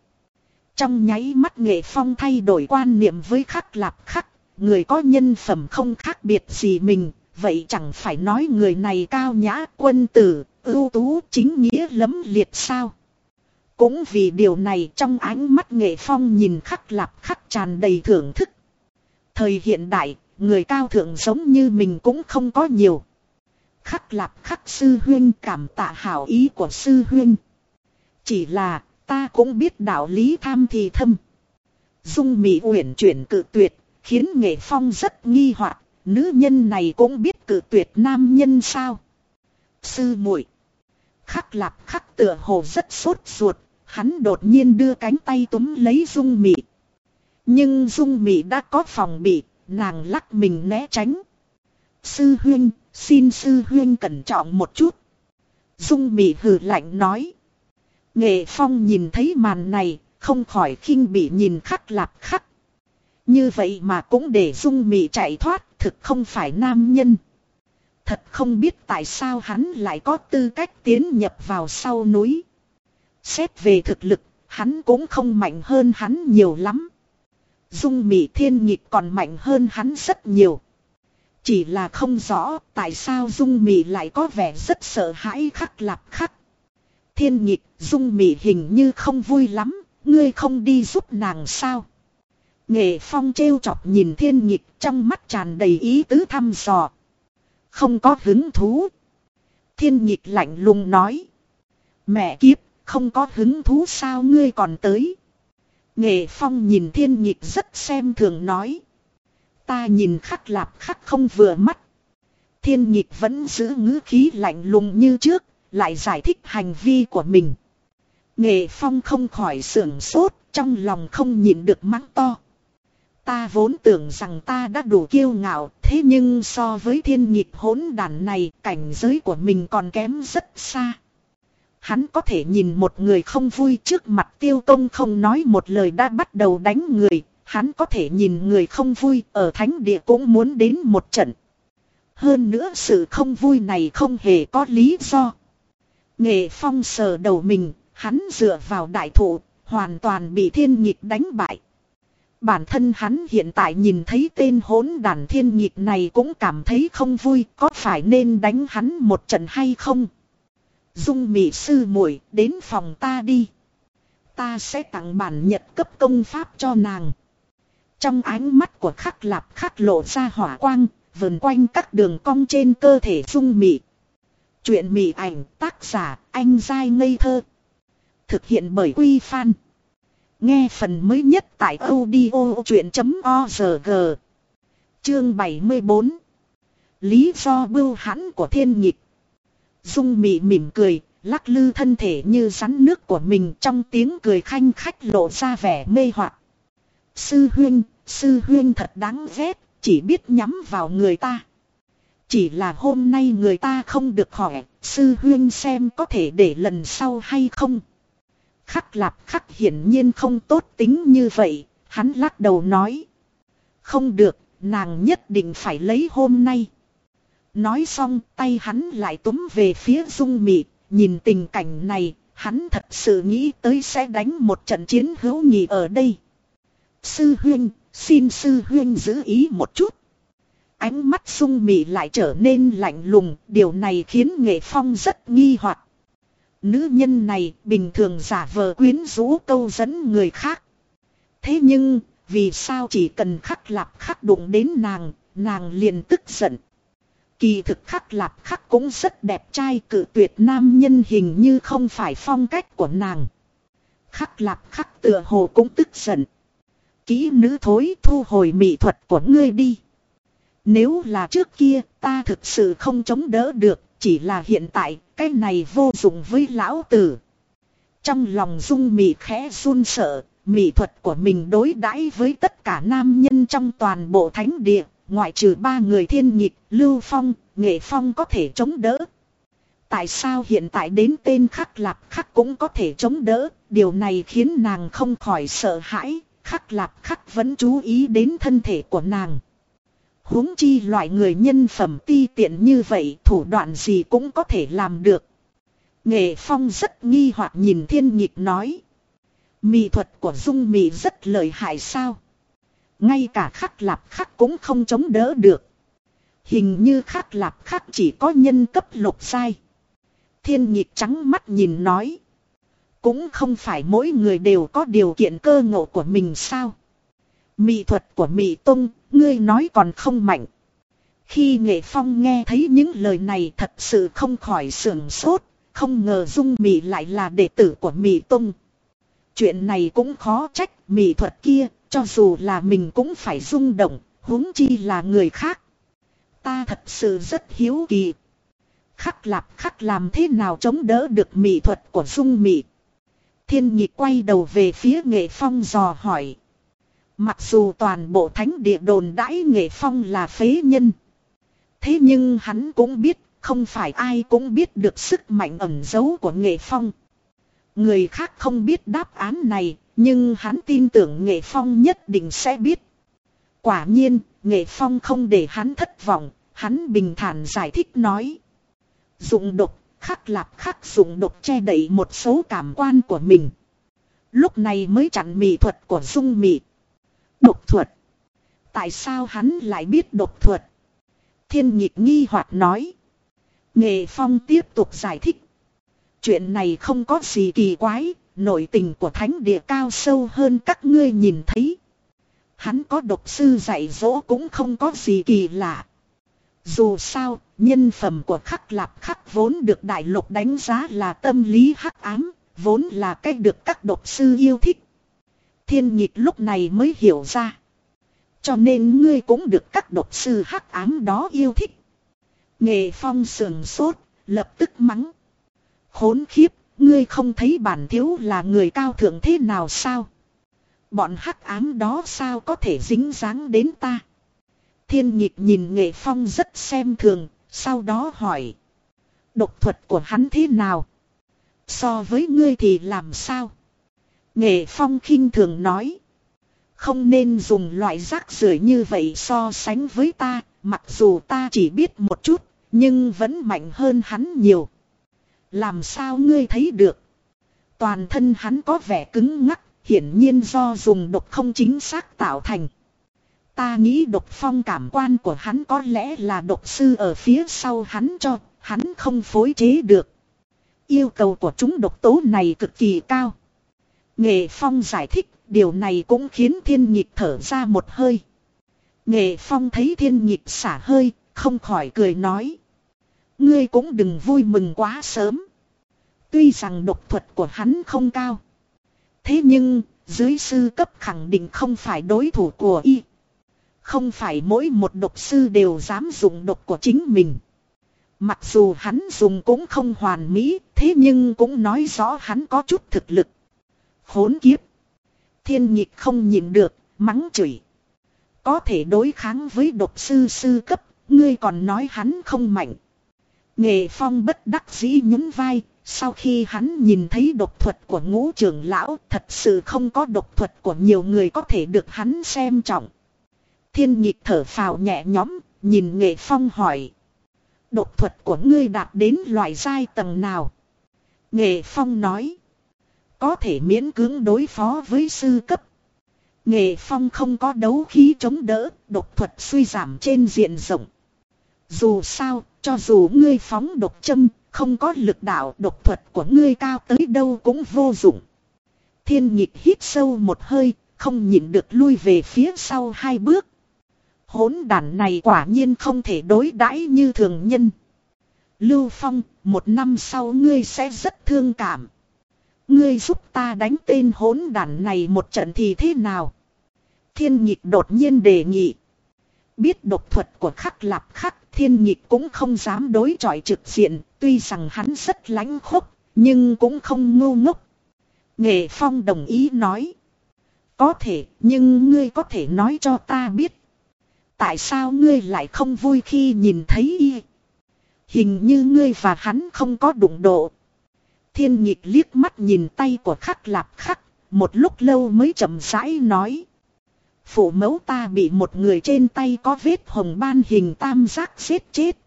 [SPEAKER 1] Trong nháy mắt Nghệ Phong thay đổi quan niệm với Khắc Lạp Khắc, người có nhân phẩm không khác biệt gì mình, vậy chẳng phải nói người này cao nhã quân tử, ưu tú chính nghĩa lấm liệt sao. Cũng vì điều này trong ánh mắt nghệ phong nhìn khắc lạp khắc tràn đầy thưởng thức. Thời hiện đại, người cao thượng giống như mình cũng không có nhiều. Khắc lạp khắc sư huyên cảm tạ hảo ý của sư huyên. Chỉ là ta cũng biết đạo lý tham thì thâm. Dung mỹ uyển chuyển cự tuyệt, khiến nghệ phong rất nghi hoặc nữ nhân này cũng biết cự tuyệt nam nhân sao. Sư muội Khắc lạp khắc tựa hồ rất sốt ruột, hắn đột nhiên đưa cánh tay túm lấy dung mị. Nhưng dung mị đã có phòng bị, nàng lắc mình né tránh. Sư huyên, xin sư huyên cẩn trọng một chút. Dung mị hừ lạnh nói. Nghệ phong nhìn thấy màn này, không khỏi khinh bị nhìn khắc lạp khắc. Như vậy mà cũng để dung mị chạy thoát thực không phải nam nhân. Thật không biết tại sao hắn lại có tư cách tiến nhập vào sau núi. Xét về thực lực, hắn cũng không mạnh hơn hắn nhiều lắm. Dung mị thiên nhịp còn mạnh hơn hắn rất nhiều. Chỉ là không rõ tại sao dung mị lại có vẻ rất sợ hãi khắc lạp khắc. Thiên nhịp dung mị hình như không vui lắm, ngươi không đi giúp nàng sao. Nghệ phong trêu chọc nhìn thiên nhịp trong mắt tràn đầy ý tứ thăm dò. Không có hứng thú. Thiên nhịp lạnh lùng nói. Mẹ kiếp, không có hứng thú sao ngươi còn tới. Nghệ phong nhìn thiên nhịp rất xem thường nói. Ta nhìn khắc lạp khắc không vừa mắt. Thiên nhịp vẫn giữ ngữ khí lạnh lùng như trước, lại giải thích hành vi của mình. Nghệ phong không khỏi sưởng sốt, trong lòng không nhịn được mắng to. Ta vốn tưởng rằng ta đã đủ kiêu ngạo, thế nhưng so với thiên nhịp hỗn đàn này, cảnh giới của mình còn kém rất xa. Hắn có thể nhìn một người không vui trước mặt tiêu công không nói một lời đã bắt đầu đánh người, hắn có thể nhìn người không vui ở thánh địa cũng muốn đến một trận. Hơn nữa sự không vui này không hề có lý do. Nghệ phong sờ đầu mình, hắn dựa vào đại thụ, hoàn toàn bị thiên nhịp đánh bại. Bản thân hắn hiện tại nhìn thấy tên hỗn đàn thiên nhịp này cũng cảm thấy không vui, có phải nên đánh hắn một trận hay không? Dung mị sư muội đến phòng ta đi. Ta sẽ tặng bản nhật cấp công pháp cho nàng. Trong ánh mắt của khắc lạp khắc lộ ra hỏa quang, vườn quanh các đường cong trên cơ thể dung mị. Chuyện mị ảnh tác giả anh dai ngây thơ. Thực hiện bởi Quy Phan. Nghe phần mới nhất tại audio chuyện.org Chương 74 Lý do bưu hãn của thiên nhịp Dung mị mỉm cười, lắc lư thân thể như rắn nước của mình trong tiếng cười khanh khách lộ ra vẻ mê hoặc. Sư huyên, sư huyên thật đáng ghét, chỉ biết nhắm vào người ta. Chỉ là hôm nay người ta không được hỏi, sư huyên xem có thể để lần sau hay không. Khắc lạp khắc hiển nhiên không tốt tính như vậy, hắn lắc đầu nói. Không được, nàng nhất định phải lấy hôm nay. Nói xong tay hắn lại túm về phía dung mị, nhìn tình cảnh này, hắn thật sự nghĩ tới sẽ đánh một trận chiến hữu nhị ở đây. Sư huyên, xin sư huyên giữ ý một chút. Ánh mắt sung mị lại trở nên lạnh lùng, điều này khiến nghệ phong rất nghi hoặc. Nữ nhân này bình thường giả vờ quyến rũ câu dẫn người khác. Thế nhưng, vì sao chỉ cần khắc lạp khắc đụng đến nàng, nàng liền tức giận. Kỳ thực khắc lạp khắc cũng rất đẹp trai cự tuyệt nam nhân hình như không phải phong cách của nàng. Khắc lạp khắc tựa hồ cũng tức giận. Kỹ nữ thối thu hồi mỹ thuật của ngươi đi. Nếu là trước kia ta thực sự không chống đỡ được, chỉ là hiện tại cái này vô dụng với lão tử. Trong lòng dung mị khẽ run sợ, mỹ thuật của mình đối đãi với tất cả nam nhân trong toàn bộ thánh địa, ngoại trừ ba người thiên nhịp, lưu phong, nghệ phong có thể chống đỡ. Tại sao hiện tại đến tên khắc lạp khắc cũng có thể chống đỡ, điều này khiến nàng không khỏi sợ hãi, khắc lạp khắc vẫn chú ý đến thân thể của nàng huống chi loại người nhân phẩm ti tiện như vậy, thủ đoạn gì cũng có thể làm được. Nghệ Phong rất nghi hoặc nhìn thiên nhịp nói. Mỹ thuật của Dung Mỹ rất lợi hại sao? Ngay cả khắc lạp khắc cũng không chống đỡ được. Hình như khắc lạp khắc chỉ có nhân cấp lục sai. Thiên nhịp trắng mắt nhìn nói. Cũng không phải mỗi người đều có điều kiện cơ ngộ của mình sao? Mỹ thuật của Mỹ Tông, ngươi nói còn không mạnh. Khi Nghệ Phong nghe thấy những lời này thật sự không khỏi sưởng sốt, không ngờ Dung Mỹ lại là đệ tử của Mỹ Tông. Chuyện này cũng khó trách, mỹ thuật kia, cho dù là mình cũng phải rung động, huống chi là người khác. Ta thật sự rất hiếu kỳ. Khắc lạp khắc làm thế nào chống đỡ được mỹ thuật của Dung Mỹ. Thiên nhị quay đầu về phía nghệ phong dò hỏi. Mặc dù toàn bộ thánh địa đồn đãi nghệ phong là phế nhân. Thế nhưng hắn cũng biết, không phải ai cũng biết được sức mạnh ẩn giấu của nghệ phong. Người khác không biết đáp án này, nhưng hắn tin tưởng nghệ phong nhất định sẽ biết. Quả nhiên, nghệ phong không để hắn thất vọng, hắn bình thản giải thích nói. Dụng độc, khắc lạp khắc dụng độc che đậy một số cảm quan của mình. Lúc này mới chặn mỹ thuật của dung mỹ. Độc thuật. Tại sao hắn lại biết độc thuật? Thiên nhịp nghi hoặc nói. Nghệ Phong tiếp tục giải thích. Chuyện này không có gì kỳ quái, nội tình của thánh địa cao sâu hơn các ngươi nhìn thấy. Hắn có độc sư dạy dỗ cũng không có gì kỳ lạ. Dù sao, nhân phẩm của khắc lạp khắc vốn được đại lục đánh giá là tâm lý hắc ám, vốn là cách được các độc sư yêu thích thiên nhịp lúc này mới hiểu ra. Cho nên ngươi cũng được các độc sư hắc ám đó yêu thích. Nghệ phong sườn sốt, lập tức mắng. Khốn khiếp, ngươi không thấy bản thiếu là người cao thượng thế nào sao? Bọn hắc ám đó sao có thể dính dáng đến ta? Thiên nhịp nhìn nghệ phong rất xem thường, sau đó hỏi. Độc thuật của hắn thế nào? So với ngươi thì làm sao? Nghệ Phong khinh thường nói. Không nên dùng loại rác rưởi như vậy so sánh với ta, mặc dù ta chỉ biết một chút, nhưng vẫn mạnh hơn hắn nhiều. Làm sao ngươi thấy được? Toàn thân hắn có vẻ cứng ngắc, hiển nhiên do dùng độc không chính xác tạo thành. Ta nghĩ độc phong cảm quan của hắn có lẽ là độc sư ở phía sau hắn cho, hắn không phối chế được. Yêu cầu của chúng độc tố này cực kỳ cao. Nghệ Phong giải thích, điều này cũng khiến thiên nhịp thở ra một hơi. Nghệ Phong thấy thiên nhịp xả hơi, không khỏi cười nói. Ngươi cũng đừng vui mừng quá sớm. Tuy rằng độc thuật của hắn không cao. Thế nhưng, dưới sư cấp khẳng định không phải đối thủ của y. Không phải mỗi một độc sư đều dám dùng độc của chính mình. Mặc dù hắn dùng cũng không hoàn mỹ, thế nhưng cũng nói rõ hắn có chút thực lực hỗn kiếp. Thiên nhịp không nhìn được, mắng chửi. Có thể đối kháng với độc sư sư cấp, ngươi còn nói hắn không mạnh. Nghệ phong bất đắc dĩ nhún vai, sau khi hắn nhìn thấy độc thuật của ngũ trưởng lão thật sự không có độc thuật của nhiều người có thể được hắn xem trọng. Thiên nhịp thở phào nhẹ nhõm, nhìn nghệ phong hỏi. Độc thuật của ngươi đạt đến loại giai tầng nào? Nghệ phong nói. Có thể miễn cưỡng đối phó với sư cấp. Nghệ phong không có đấu khí chống đỡ, độc thuật suy giảm trên diện rộng. Dù sao, cho dù ngươi phóng độc châm, không có lực đạo độc thuật của ngươi cao tới đâu cũng vô dụng. Thiên nhịp hít sâu một hơi, không nhịn được lui về phía sau hai bước. Hốn đàn này quả nhiên không thể đối đãi như thường nhân. Lưu Phong, một năm sau ngươi sẽ rất thương cảm. Ngươi giúp ta đánh tên hỗn đàn này một trận thì thế nào? Thiên nhịp đột nhiên đề nghị. Biết độc thuật của khắc lạp khắc thiên nhịp cũng không dám đối chọi trực diện, tuy rằng hắn rất lánh khốc, nhưng cũng không ngu ngốc. Nghệ Phong đồng ý nói. Có thể, nhưng ngươi có thể nói cho ta biết. Tại sao ngươi lại không vui khi nhìn thấy y? Hình như ngươi và hắn không có đụng độ. Thiên nhịp liếc mắt nhìn tay của khắc lạp khắc, một lúc lâu mới chậm rãi nói. Phụ mẫu ta bị một người trên tay có vết hồng ban hình tam giác giết chết.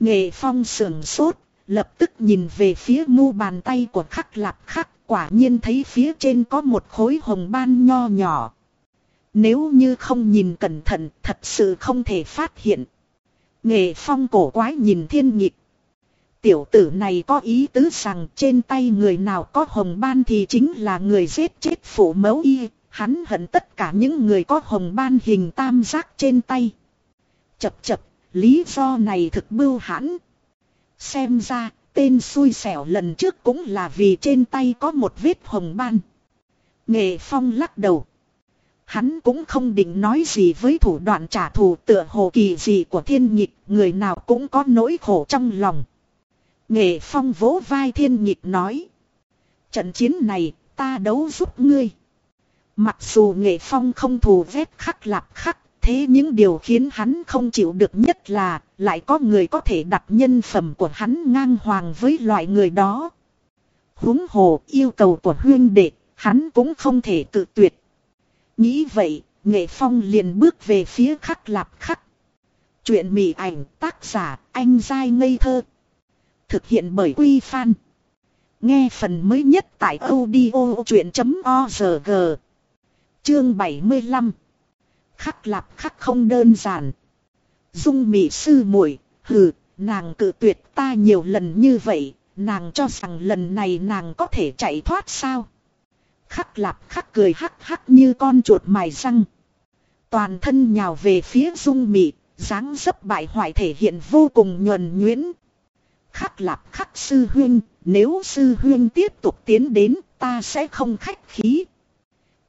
[SPEAKER 1] Nghệ phong sườn sốt, lập tức nhìn về phía mu bàn tay của khắc lạp khắc, quả nhiên thấy phía trên có một khối hồng ban nho nhỏ. Nếu như không nhìn cẩn thận, thật sự không thể phát hiện. Nghệ phong cổ quái nhìn thiên nhịp. Tiểu tử này có ý tứ rằng trên tay người nào có hồng ban thì chính là người giết chết phụ mẫu y, Hắn hận tất cả những người có hồng ban hình tam giác trên tay. Chập chập, lý do này thực bưu hãn. Xem ra, tên xui xẻo lần trước cũng là vì trên tay có một vết hồng ban. Nghệ Phong lắc đầu. Hắn cũng không định nói gì với thủ đoạn trả thù tựa hồ kỳ gì của thiên nhịp, người nào cũng có nỗi khổ trong lòng. Nghệ Phong vỗ vai thiên nhịp nói. Trận chiến này, ta đấu giúp ngươi. Mặc dù nghệ phong không thù vết khắc lạp khắc, thế những điều khiến hắn không chịu được nhất là, lại có người có thể đặt nhân phẩm của hắn ngang hoàng với loại người đó. Húng hồ yêu cầu của huyên đệ, hắn cũng không thể tự tuyệt. Nghĩ vậy, nghệ phong liền bước về phía khắc lạp khắc. Chuyện mỉ ảnh tác giả anh dai ngây thơ. Thực hiện bởi Quy Phan. Nghe phần mới nhất tại audio chuyện.org. Chương 75 Khắc lạp khắc không đơn giản. Dung mị sư muội hừ, nàng cự tuyệt ta nhiều lần như vậy, nàng cho rằng lần này nàng có thể chạy thoát sao. Khắc lạp khắc cười hắc hắc như con chuột mài răng. Toàn thân nhào về phía dung mị, dáng dấp bại hoại thể hiện vô cùng nhuần nhuyễn. Khắc lạp khắc sư huyên, nếu sư huyên tiếp tục tiến đến, ta sẽ không khách khí.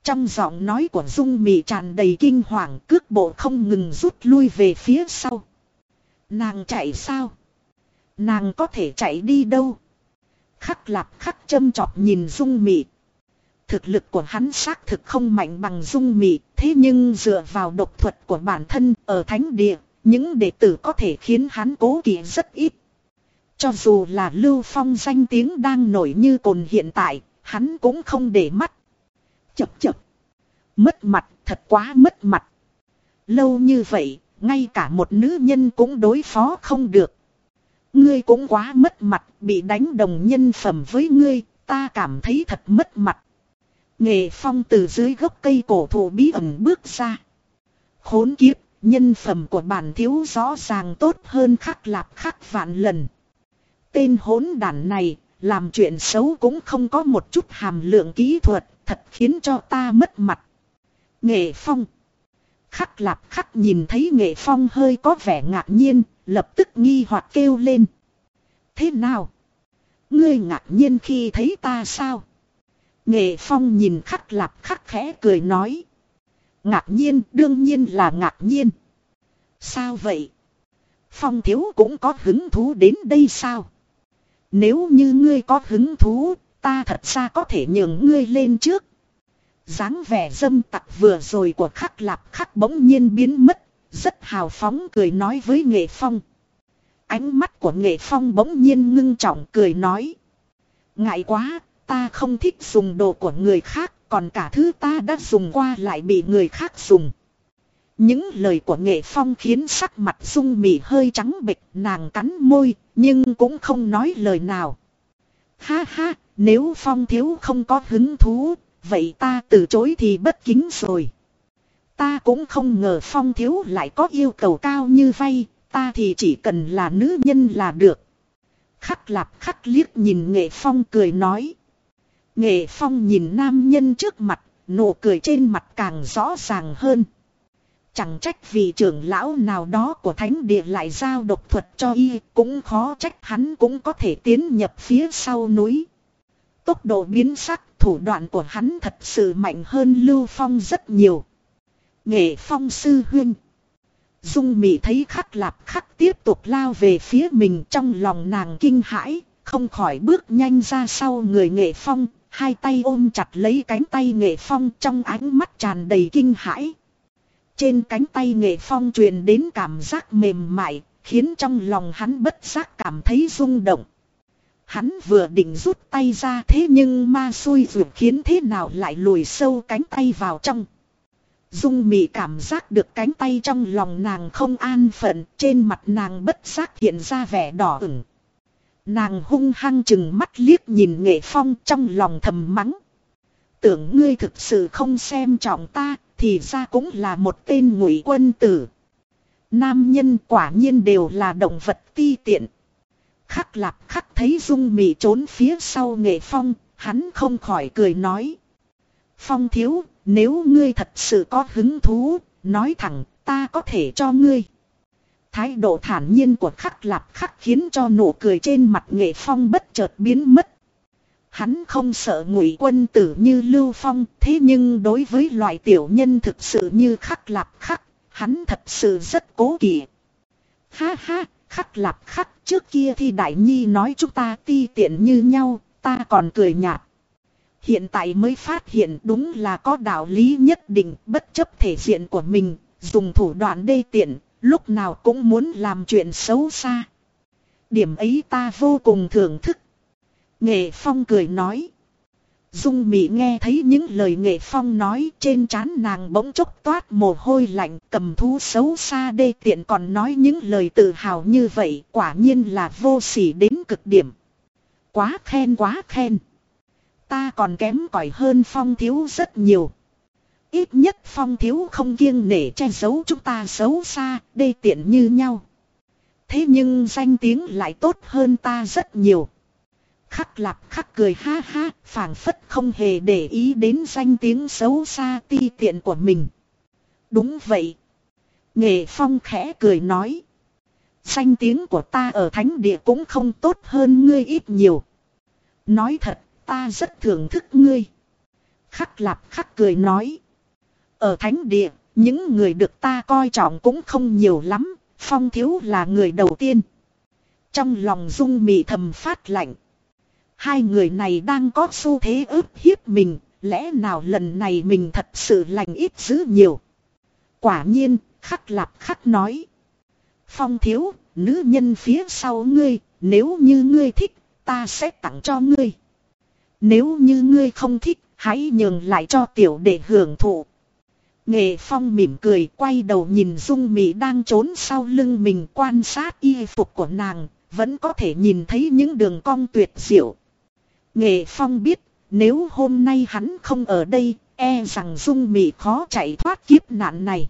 [SPEAKER 1] Trong giọng nói của Dung Mị tràn đầy kinh hoàng cước bộ không ngừng rút lui về phía sau. Nàng chạy sao? Nàng có thể chạy đi đâu? Khắc lạp khắc châm chọc nhìn Dung Mị. Thực lực của hắn xác thực không mạnh bằng Dung Mị, thế nhưng dựa vào độc thuật của bản thân ở thánh địa, những đệ tử có thể khiến hắn cố kỵ rất ít. Cho dù là Lưu Phong danh tiếng đang nổi như cồn hiện tại, hắn cũng không để mắt. Chập chập. Mất mặt, thật quá mất mặt. Lâu như vậy, ngay cả một nữ nhân cũng đối phó không được. Ngươi cũng quá mất mặt, bị đánh đồng nhân phẩm với ngươi, ta cảm thấy thật mất mặt. Nghệ phong từ dưới gốc cây cổ thụ bí ẩn bước ra. Khốn kiếp, nhân phẩm của bản thiếu rõ ràng tốt hơn khắc lạp khắc vạn lần. Tên hỗn đản này, làm chuyện xấu cũng không có một chút hàm lượng kỹ thuật, thật khiến cho ta mất mặt. Nghệ Phong. Khắc lạp khắc nhìn thấy Nghệ Phong hơi có vẻ ngạc nhiên, lập tức nghi hoặc kêu lên. Thế nào? Ngươi ngạc nhiên khi thấy ta sao? Nghệ Phong nhìn khắc lạp khắc khẽ cười nói. Ngạc nhiên đương nhiên là ngạc nhiên. Sao vậy? Phong thiếu cũng có hứng thú đến đây sao? Nếu như ngươi có hứng thú, ta thật ra có thể nhường ngươi lên trước. dáng vẻ dâm tặc vừa rồi của khắc lạp khắc bỗng nhiên biến mất, rất hào phóng cười nói với nghệ phong. Ánh mắt của nghệ phong bỗng nhiên ngưng trọng cười nói. Ngại quá, ta không thích dùng đồ của người khác, còn cả thứ ta đã dùng qua lại bị người khác dùng. Những lời của nghệ phong khiến sắc mặt dung mì hơi trắng bệch nàng cắn môi, nhưng cũng không nói lời nào. Ha ha, nếu phong thiếu không có hứng thú, vậy ta từ chối thì bất kính rồi. Ta cũng không ngờ phong thiếu lại có yêu cầu cao như vay, ta thì chỉ cần là nữ nhân là được. Khắc lạp khắc liếc nhìn nghệ phong cười nói. Nghệ phong nhìn nam nhân trước mặt, nụ cười trên mặt càng rõ ràng hơn. Chẳng trách vì trưởng lão nào đó của thánh địa lại giao độc thuật cho y, cũng khó trách hắn cũng có thể tiến nhập phía sau núi. Tốc độ biến sắc, thủ đoạn của hắn thật sự mạnh hơn Lưu Phong rất nhiều. Nghệ Phong sư huynh. Dung mỹ thấy khắc lạp khắc tiếp tục lao về phía mình trong lòng nàng kinh hãi, không khỏi bước nhanh ra sau người Nghệ Phong, hai tay ôm chặt lấy cánh tay Nghệ Phong trong ánh mắt tràn đầy kinh hãi. Trên cánh tay Nghệ Phong truyền đến cảm giác mềm mại, khiến trong lòng hắn bất giác cảm thấy rung động. Hắn vừa định rút tay ra thế nhưng ma xui ruột khiến thế nào lại lùi sâu cánh tay vào trong. Dung mị cảm giác được cánh tay trong lòng nàng không an phận, trên mặt nàng bất giác hiện ra vẻ đỏ ửng. Nàng hung hăng chừng mắt liếc nhìn nghệ phong trong lòng thầm mắng. Tưởng ngươi thực sự không xem trọng ta, thì ra cũng là một tên ngụy quân tử. Nam nhân quả nhiên đều là động vật ti tiện. Khắc lạp khắc thấy dung mị trốn phía sau nghệ phong, hắn không khỏi cười nói. Phong thiếu, nếu ngươi thật sự có hứng thú, nói thẳng, ta có thể cho ngươi. Thái độ thản nhiên của khắc lạp khắc khiến cho nụ cười trên mặt nghệ phong bất chợt biến mất. Hắn không sợ ngụy quân tử như Lưu Phong, thế nhưng đối với loại tiểu nhân thực sự như khắc lạp khắc, hắn thật sự rất cố kỵ. Ha ha, khắc lạp khắc trước kia thì Đại Nhi nói chúng ta ti tiện như nhau, ta còn cười nhạt. Hiện tại mới phát hiện đúng là có đạo lý nhất định bất chấp thể diện của mình, dùng thủ đoạn đê tiện, lúc nào cũng muốn làm chuyện xấu xa. Điểm ấy ta vô cùng thưởng thức. Nghệ Phong cười nói. Dung Mỹ nghe thấy những lời Nghệ Phong nói trên trán nàng bỗng chốc toát mồ hôi lạnh cầm thú xấu xa đê tiện còn nói những lời tự hào như vậy quả nhiên là vô sỉ đến cực điểm. Quá khen quá khen. Ta còn kém cỏi hơn Phong Thiếu rất nhiều. Ít nhất Phong Thiếu không kiêng nể che giấu chúng ta xấu xa, đê tiện như nhau. Thế nhưng danh tiếng lại tốt hơn ta rất nhiều. Khắc lạp khắc cười ha ha, phảng phất không hề để ý đến danh tiếng xấu xa ti tiện của mình. Đúng vậy. Nghệ phong khẽ cười nói. Danh tiếng của ta ở thánh địa cũng không tốt hơn ngươi ít nhiều. Nói thật, ta rất thưởng thức ngươi. Khắc lạp khắc cười nói. Ở thánh địa, những người được ta coi trọng cũng không nhiều lắm, phong thiếu là người đầu tiên. Trong lòng dung mị thầm phát lạnh. Hai người này đang có xu thế ức hiếp mình, lẽ nào lần này mình thật sự lành ít dữ nhiều. Quả nhiên, khắc lạp khắc nói. Phong thiếu, nữ nhân phía sau ngươi, nếu như ngươi thích, ta sẽ tặng cho ngươi. Nếu như ngươi không thích, hãy nhường lại cho tiểu để hưởng thụ. Nghệ Phong mỉm cười quay đầu nhìn Dung Mỹ đang trốn sau lưng mình quan sát y phục của nàng, vẫn có thể nhìn thấy những đường cong tuyệt diệu. Nghệ Phong biết, nếu hôm nay hắn không ở đây, e rằng Dung Mị khó chạy thoát kiếp nạn này.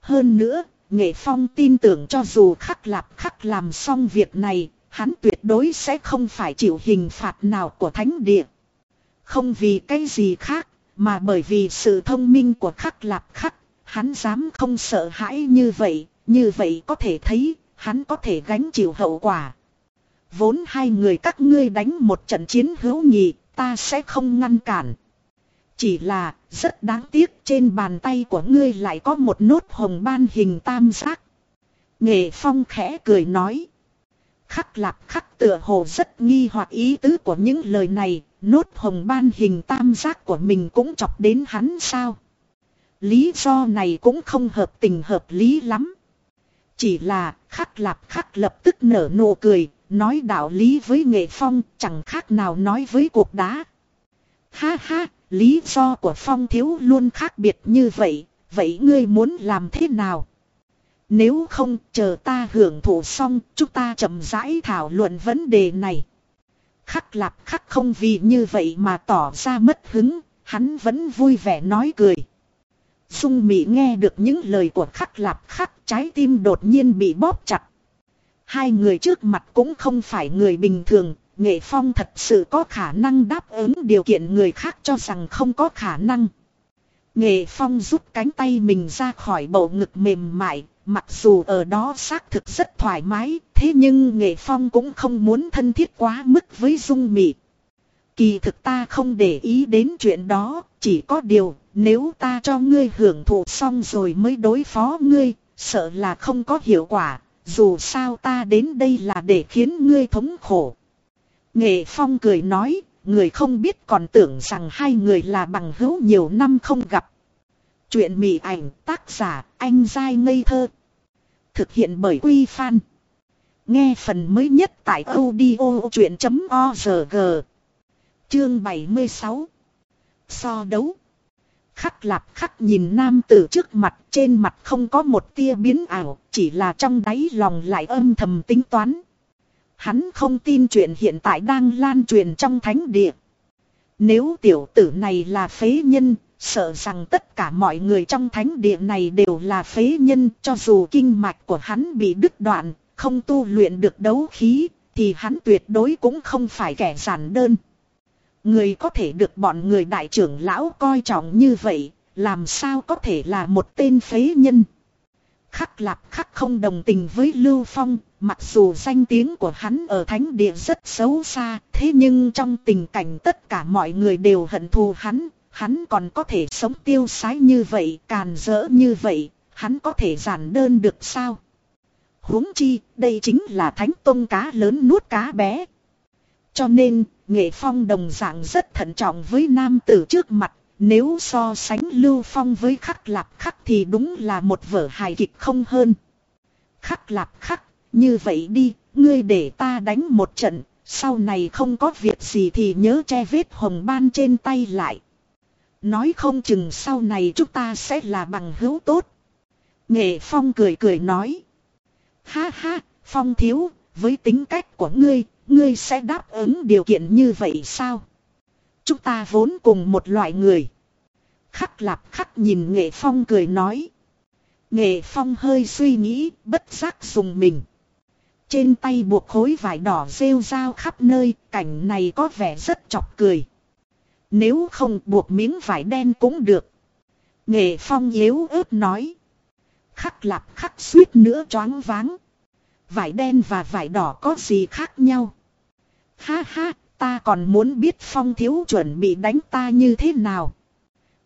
[SPEAKER 1] Hơn nữa, Nghệ Phong tin tưởng cho dù khắc lạp khắc làm xong việc này, hắn tuyệt đối sẽ không phải chịu hình phạt nào của thánh địa. Không vì cái gì khác, mà bởi vì sự thông minh của khắc lạp khắc, hắn dám không sợ hãi như vậy, như vậy có thể thấy, hắn có thể gánh chịu hậu quả. Vốn hai người các ngươi đánh một trận chiến hữu nghị, ta sẽ không ngăn cản. Chỉ là, rất đáng tiếc trên bàn tay của ngươi lại có một nốt hồng ban hình tam giác. Nghệ Phong khẽ cười nói. Khắc lạp khắc tựa hồ rất nghi hoặc ý tứ của những lời này, nốt hồng ban hình tam giác của mình cũng chọc đến hắn sao. lý do này cũng không hợp tình hợp lý lắm. Chỉ là khắc lạp khắc lập tức nở nụ cười, nói đạo lý với nghệ phong chẳng khác nào nói với cuộc đá. Ha ha, lý do của phong thiếu luôn khác biệt như vậy, vậy ngươi muốn làm thế nào? Nếu không chờ ta hưởng thụ xong chúng ta chậm rãi thảo luận vấn đề này. Khắc lạp khắc không vì như vậy mà tỏ ra mất hứng, hắn vẫn vui vẻ nói cười. Dung Mỹ nghe được những lời của khắc lạp khắc trái tim đột nhiên bị bóp chặt. Hai người trước mặt cũng không phải người bình thường, nghệ phong thật sự có khả năng đáp ứng điều kiện người khác cho rằng không có khả năng. Nghệ phong rút cánh tay mình ra khỏi bầu ngực mềm mại, mặc dù ở đó xác thực rất thoải mái, thế nhưng nghệ phong cũng không muốn thân thiết quá mức với dung mị. Kỳ thực ta không để ý đến chuyện đó, chỉ có điều, nếu ta cho ngươi hưởng thụ xong rồi mới đối phó ngươi, sợ là không có hiệu quả, dù sao ta đến đây là để khiến ngươi thống khổ. Nghệ Phong cười nói, người không biết còn tưởng rằng hai người là bằng hữu nhiều năm không gặp. Chuyện mị ảnh tác giả anh dai ngây thơ. Thực hiện bởi Quy Phan. Nghe phần mới nhất tại audio chuyện.org. Chương 76 So đấu Khắc lạp khắc nhìn nam tử trước mặt trên mặt không có một tia biến ảo, chỉ là trong đáy lòng lại âm thầm tính toán. Hắn không tin chuyện hiện tại đang lan truyền trong thánh địa. Nếu tiểu tử này là phế nhân, sợ rằng tất cả mọi người trong thánh địa này đều là phế nhân cho dù kinh mạch của hắn bị đứt đoạn, không tu luyện được đấu khí, thì hắn tuyệt đối cũng không phải kẻ giản đơn. Người có thể được bọn người đại trưởng lão coi trọng như vậy, làm sao có thể là một tên phế nhân. Khắc lạp khắc không đồng tình với Lưu Phong, mặc dù danh tiếng của hắn ở thánh địa rất xấu xa, thế nhưng trong tình cảnh tất cả mọi người đều hận thù hắn, hắn còn có thể sống tiêu sái như vậy, càn rỡ như vậy, hắn có thể giản đơn được sao? huống chi, đây chính là thánh tông cá lớn nuốt cá bé. Cho nên, nghệ phong đồng dạng rất thận trọng với nam tử trước mặt, nếu so sánh lưu phong với khắc lạp khắc thì đúng là một vở hài kịch không hơn. Khắc lạp khắc, như vậy đi, ngươi để ta đánh một trận, sau này không có việc gì thì nhớ che vết hồng ban trên tay lại. Nói không chừng sau này chúng ta sẽ là bằng hữu tốt. Nghệ Phong cười cười nói. Ha ha, Phong thiếu, với tính cách của ngươi, ngươi sẽ đáp ứng điều kiện như vậy sao? Chúng ta vốn cùng một loại người. Khắc lạp khắc nhìn Nghệ Phong cười nói. Nghệ Phong hơi suy nghĩ, bất giác dùng mình. Trên tay buộc khối vải đỏ rêu rao khắp nơi, cảnh này có vẻ rất chọc cười. Nếu không buộc miếng vải đen cũng được. Nghệ Phong yếu ớt nói. Khắc lạp khắc suýt nữa choáng váng. Vải đen và vải đỏ có gì khác nhau? Ha ha, ta còn muốn biết Phong thiếu chuẩn bị đánh ta như thế nào?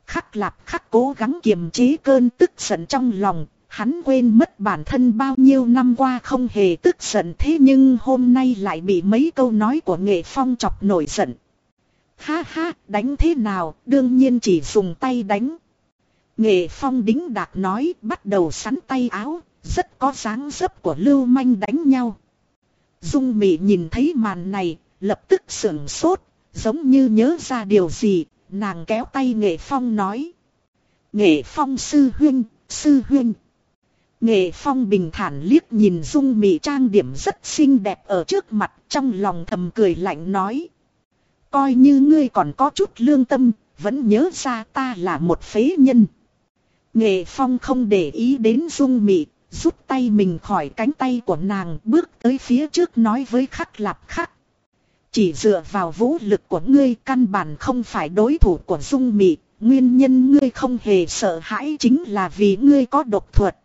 [SPEAKER 1] Khắc lạp khắc cố gắng kiềm chế cơn tức giận trong lòng, hắn quên mất bản thân bao nhiêu năm qua không hề tức giận thế nhưng hôm nay lại bị mấy câu nói của nghệ phong chọc nổi giận. Ha ha, đánh thế nào, đương nhiên chỉ dùng tay đánh. Nghệ phong đính đạc nói bắt đầu sắn tay áo, rất có dáng dấp của lưu manh đánh nhau. Dung mị nhìn thấy màn này, lập tức sửng sốt, giống như nhớ ra điều gì, nàng kéo tay nghệ phong nói. Nghệ phong sư huynh, sư huynh. Nghệ phong bình thản liếc nhìn dung mị trang điểm rất xinh đẹp ở trước mặt trong lòng thầm cười lạnh nói. Coi như ngươi còn có chút lương tâm, vẫn nhớ ra ta là một phế nhân. Nghệ phong không để ý đến dung mị, rút tay mình khỏi cánh tay của nàng bước tới phía trước nói với khắc lạp khắc. Chỉ dựa vào vũ lực của ngươi căn bản không phải đối thủ của dung mị, nguyên nhân ngươi không hề sợ hãi chính là vì ngươi có độc thuật.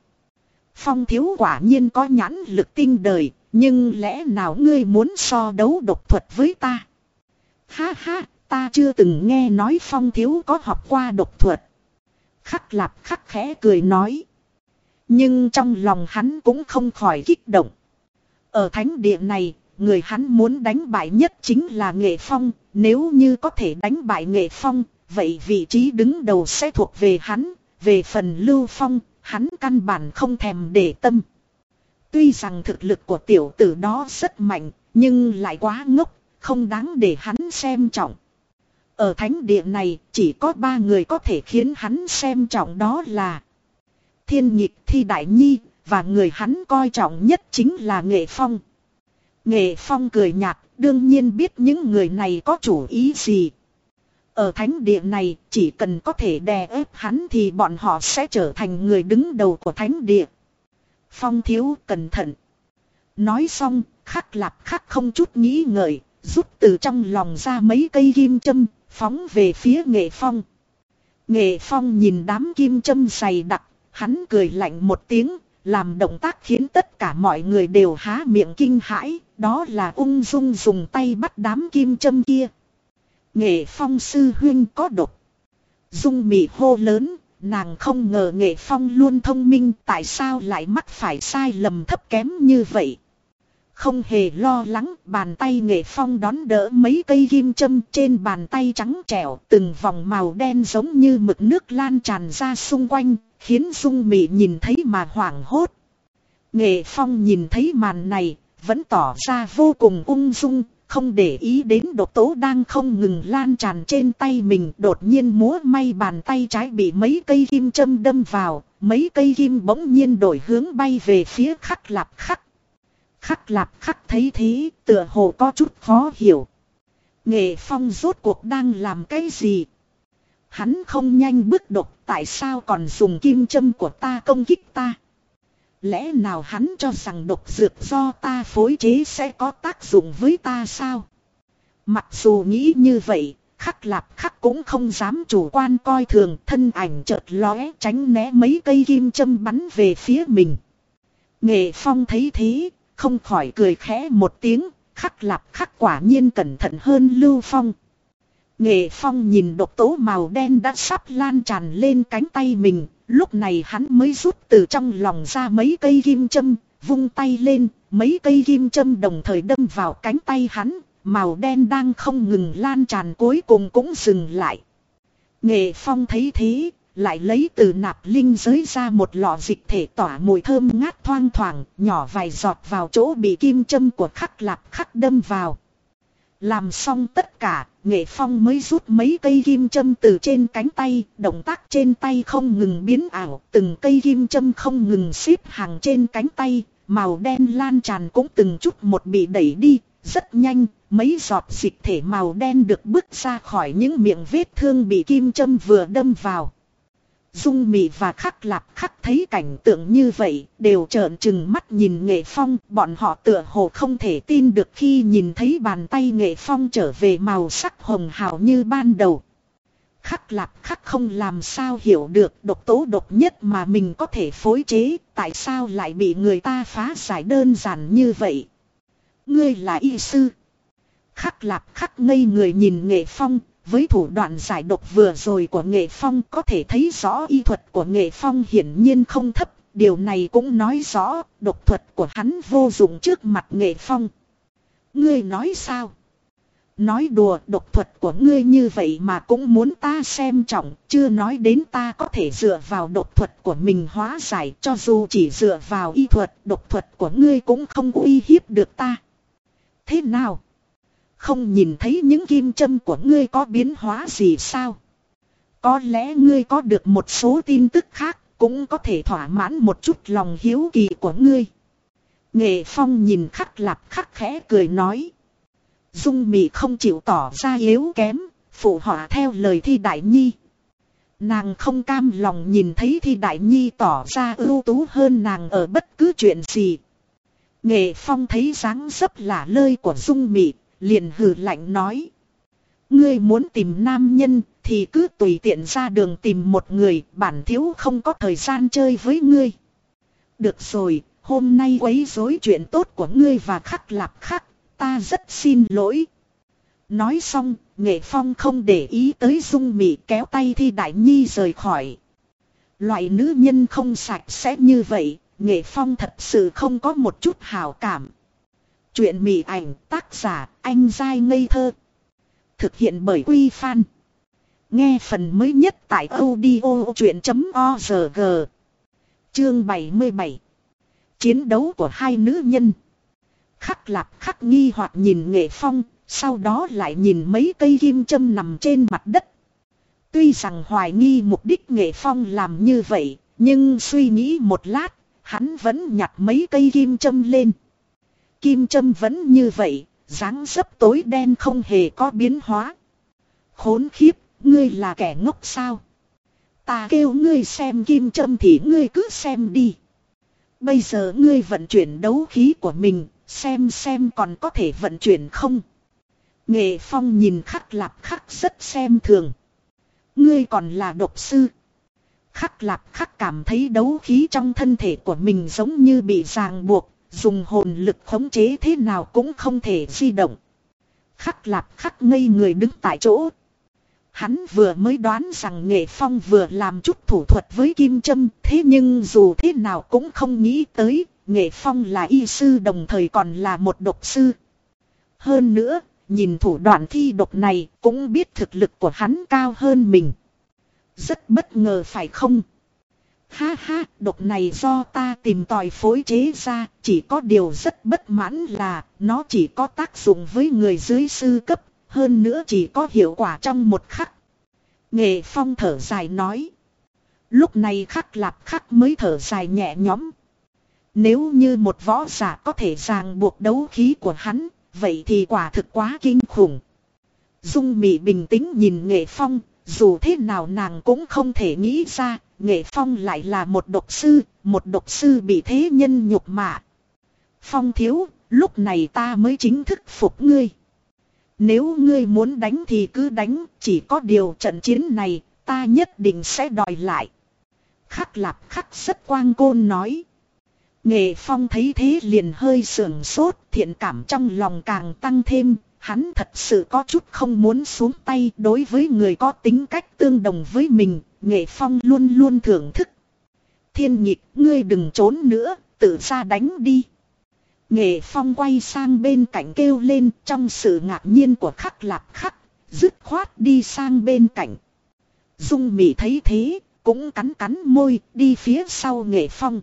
[SPEAKER 1] Phong thiếu quả nhiên có nhãn lực tinh đời, nhưng lẽ nào ngươi muốn so đấu độc thuật với ta? Ha ha, ta chưa từng nghe nói phong thiếu có học qua độc thuật. Khắc lạp khắc khẽ cười nói. Nhưng trong lòng hắn cũng không khỏi kích động. Ở thánh địa này, người hắn muốn đánh bại nhất chính là nghệ phong. Nếu như có thể đánh bại nghệ phong, vậy vị trí đứng đầu sẽ thuộc về hắn. về phần Lưu Phong, hắn căn bản không thèm để tâm. Tuy rằng thực lực của tiểu tử đó rất mạnh, nhưng lại quá ngốc, không đáng để hắn xem trọng. Ở thánh địa này chỉ có ba người có thể khiến hắn xem trọng đó là Thiên nhịp thi đại nhi và người hắn coi trọng nhất chính là nghệ phong. Nghệ phong cười nhạt đương nhiên biết những người này có chủ ý gì. Ở thánh địa này chỉ cần có thể đè ép hắn thì bọn họ sẽ trở thành người đứng đầu của thánh địa. Phong thiếu cẩn thận. Nói xong, khắc lạp khắc không chút nghĩ ngợi, rút từ trong lòng ra mấy cây kim châm, phóng về phía nghệ phong. Nghệ phong nhìn đám kim châm dày đặc, hắn cười lạnh một tiếng, làm động tác khiến tất cả mọi người đều há miệng kinh hãi, đó là ung dung dùng tay bắt đám kim châm kia. Nghệ phong sư huyên có độc. Dung mị hô lớn, nàng không ngờ nghệ phong luôn thông minh tại sao lại mắc phải sai lầm thấp kém như vậy. Không hề lo lắng bàn tay nghệ phong đón đỡ mấy cây kim châm trên bàn tay trắng trẻo từng vòng màu đen giống như mực nước lan tràn ra xung quanh khiến dung mị nhìn thấy mà hoảng hốt. Nghệ phong nhìn thấy màn này vẫn tỏ ra vô cùng ung dung không để ý đến độc tố đang không ngừng lan tràn trên tay mình đột nhiên múa may bàn tay trái bị mấy cây kim châm đâm vào, mấy cây kim bỗng nhiên đổi hướng bay về phía khắc lạp khắc. Khắc lạp khắc thấy thế, tựa hồ có chút khó hiểu. Nghệ phong rốt cuộc đang làm cái gì? Hắn không nhanh bước độc, tại sao còn dùng kim châm của ta công kích ta? Lẽ nào hắn cho rằng độc dược do ta phối chế sẽ có tác dụng với ta sao? Mặc dù nghĩ như vậy, khắc lạp khắc cũng không dám chủ quan coi thường thân ảnh chợt lóe tránh né mấy cây kim châm bắn về phía mình. Nghệ phong thấy thế, không khỏi cười khẽ một tiếng, khắc lạp khắc quả nhiên cẩn thận hơn lưu phong. Nghệ phong nhìn độc tố màu đen đã sắp lan tràn lên cánh tay mình, lúc này hắn mới rút từ trong lòng ra mấy cây kim châm, vung tay lên, mấy cây kim châm đồng thời đâm vào cánh tay hắn, màu đen đang không ngừng lan tràn cuối cùng cũng dừng lại. Nghệ phong thấy thế, lại lấy từ nạp linh giới ra một lọ dịch thể tỏa mùi thơm ngát thoang thoảng, nhỏ vài giọt vào chỗ bị kim châm của khắc lạp khắc đâm vào. Làm xong tất cả, nghệ phong mới rút mấy cây kim châm từ trên cánh tay, động tác trên tay không ngừng biến ảo, từng cây kim châm không ngừng xếp hàng trên cánh tay, màu đen lan tràn cũng từng chút một bị đẩy đi, rất nhanh, mấy giọt dịch thể màu đen được bước ra khỏi những miệng vết thương bị kim châm vừa đâm vào. Dung Mị và Khắc Lạp Khắc thấy cảnh tượng như vậy, đều trợn trừng mắt nhìn Nghệ Phong, bọn họ tựa hồ không thể tin được khi nhìn thấy bàn tay Nghệ Phong trở về màu sắc hồng hào như ban đầu. Khắc Lạp Khắc không làm sao hiểu được độc tố độc nhất mà mình có thể phối chế, tại sao lại bị người ta phá giải đơn giản như vậy. Ngươi là y sư. Khắc Lạp Khắc ngây người nhìn Nghệ Phong, với thủ đoạn giải độc vừa rồi của nghệ phong có thể thấy rõ y thuật của nghệ phong hiển nhiên không thấp. Điều này cũng nói rõ độc thuật của hắn vô dụng trước mặt nghệ phong. Ngươi nói sao? Nói đùa độc thuật của ngươi như vậy mà cũng muốn ta xem trọng, chưa nói đến ta có thể dựa vào độc thuật của mình hóa giải cho dù chỉ dựa vào y thuật, độc thuật của ngươi cũng không uy hiếp được ta. Thế nào? Không nhìn thấy những kim châm của ngươi có biến hóa gì sao? Có lẽ ngươi có được một số tin tức khác, cũng có thể thỏa mãn một chút lòng hiếu kỳ của ngươi. Nghệ Phong nhìn khắc lạp khắc khẽ cười nói. Dung mị không chịu tỏ ra yếu kém, phụ họa theo lời thi đại nhi. Nàng không cam lòng nhìn thấy thi đại nhi tỏ ra ưu tú hơn nàng ở bất cứ chuyện gì. Nghệ Phong thấy dáng dấp lả lơi của Dung mị, liền hừ lạnh nói. Ngươi muốn tìm nam nhân thì cứ tùy tiện ra đường tìm một người bản thiếu không có thời gian chơi với ngươi. Được rồi, hôm nay quấy rối chuyện tốt của ngươi và khắc lạp khắc, ta rất xin lỗi. Nói xong, nghệ phong không để ý tới dung mị kéo tay thi đại nhi rời khỏi. Loại nữ nhân không sạch sẽ như vậy, nghệ phong thật sự không có một chút hào cảm. Chuyện mị ảnh tác giả anh dai ngây thơ. Thực hiện bởi Quy Phan. Nghe phần mới nhất tại audio chuyện.org. Chương 77. Chiến đấu của hai nữ nhân. Khắc lạp khắc nghi hoặc nhìn nghệ phong, sau đó lại nhìn mấy cây kim châm nằm trên mặt đất. Tuy rằng hoài nghi mục đích nghệ phong làm như vậy, nhưng suy nghĩ một lát, hắn vẫn nhặt mấy cây kim châm lên. Kim châm vẫn như vậy, dáng dấp tối đen không hề có biến hóa. Khốn khiếp, ngươi là kẻ ngốc sao? Ta kêu ngươi xem kim châm thì ngươi cứ xem đi. Bây giờ ngươi vận chuyển đấu khí của mình, xem xem còn có thể vận chuyển không? Nghệ Phong nhìn khắc lạp khắc rất xem thường. Ngươi còn là độc sư. Khắc lạp khắc cảm thấy đấu khí trong thân thể của mình giống như bị ràng buộc, dùng hồn lực khống chế thế nào cũng không thể di động. Khắc lạp khắc ngây người đứng tại chỗ. Hắn vừa mới đoán rằng nghệ phong vừa làm chút thủ thuật với kim châm thế nhưng dù thế nào cũng không nghĩ tới nghệ phong là y sư đồng thời còn là một độc sư. Hơn nữa, nhìn thủ đoạn thi độc này cũng biết thực lực của hắn cao hơn mình. Rất bất ngờ phải không? Ha ha, độc này do ta tìm tòi phối chế ra, chỉ có điều rất bất mãn là nó chỉ có tác dụng với người dưới sư cấp, hơn nữa chỉ có hiệu quả trong một khắc. Nghệ phong thở dài nói. Lúc này khắc lạp khắc mới thở dài nhẹ nhõm. Nếu như một võ giả có thể ràng buộc đấu khí của hắn, vậy thì quả thực quá kinh khủng. Dung Mị bình tĩnh nhìn Nghệ Phong, dù thế nào nàng cũng không thể nghĩ ra, Nghệ Phong lại là một độc sư, một độc sư bị thế nhân nhục mạ. Phong thiếu, lúc này ta mới chính thức phục ngươi. Nếu ngươi muốn đánh thì cứ đánh, chỉ có điều trận chiến này, ta nhất định sẽ đòi lại. Khắc lạp khắc rất quang côn nói. Nghệ Phong thấy thế liền hơi sưởng sốt, thiện cảm trong lòng càng tăng thêm, hắn thật sự có chút không muốn xuống tay đối với người có tính cách tương đồng với mình, Nghệ Phong luôn luôn thưởng thức. Thiên nhịp, ngươi đừng trốn nữa, tự ra đánh đi. Nghệ Phong quay sang bên cạnh kêu lên trong sự ngạc nhiên của khắc lạp khắc, dứt khoát đi sang bên cạnh. Dung Mỹ thấy thế, cũng cắn cắn môi, đi phía sau Nghệ Phong.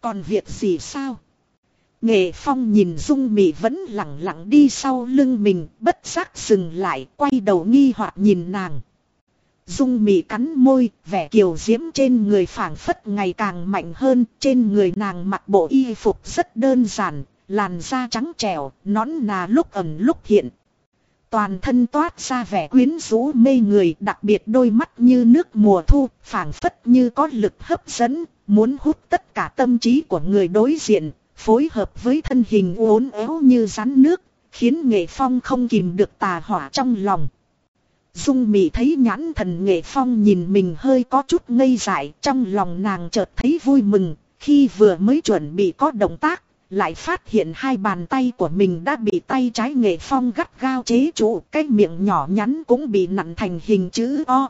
[SPEAKER 1] Còn việc gì sao? Nghệ Phong nhìn Dung Mị vẫn lặng lặng đi sau lưng mình, bất giác dừng lại, quay đầu nghi hoặc nhìn nàng. Dung Mị cắn môi, vẻ kiều diễm trên người phảng phất ngày càng mạnh hơn, trên người nàng mặc bộ y phục rất đơn giản, làn da trắng trẻo, nón nà lúc ẩn lúc hiện. Toàn thân toát ra vẻ quyến rũ mê người, đặc biệt đôi mắt như nước mùa thu, phảng phất như có lực hấp dẫn, muốn hút tất cả tâm trí của người đối diện, phối hợp với thân hình uốn éo như rắn nước, khiến nghệ phong không kìm được tà hỏa trong lòng. Dung Mị thấy nhãn thần nghệ phong nhìn mình hơi có chút ngây dại trong lòng nàng chợt thấy vui mừng, khi vừa mới chuẩn bị có động tác, lại phát hiện hai bàn tay của mình đã bị tay trái nghệ phong gắt gao chế trụ, cái miệng nhỏ nhắn cũng bị nặn thành hình chữ O.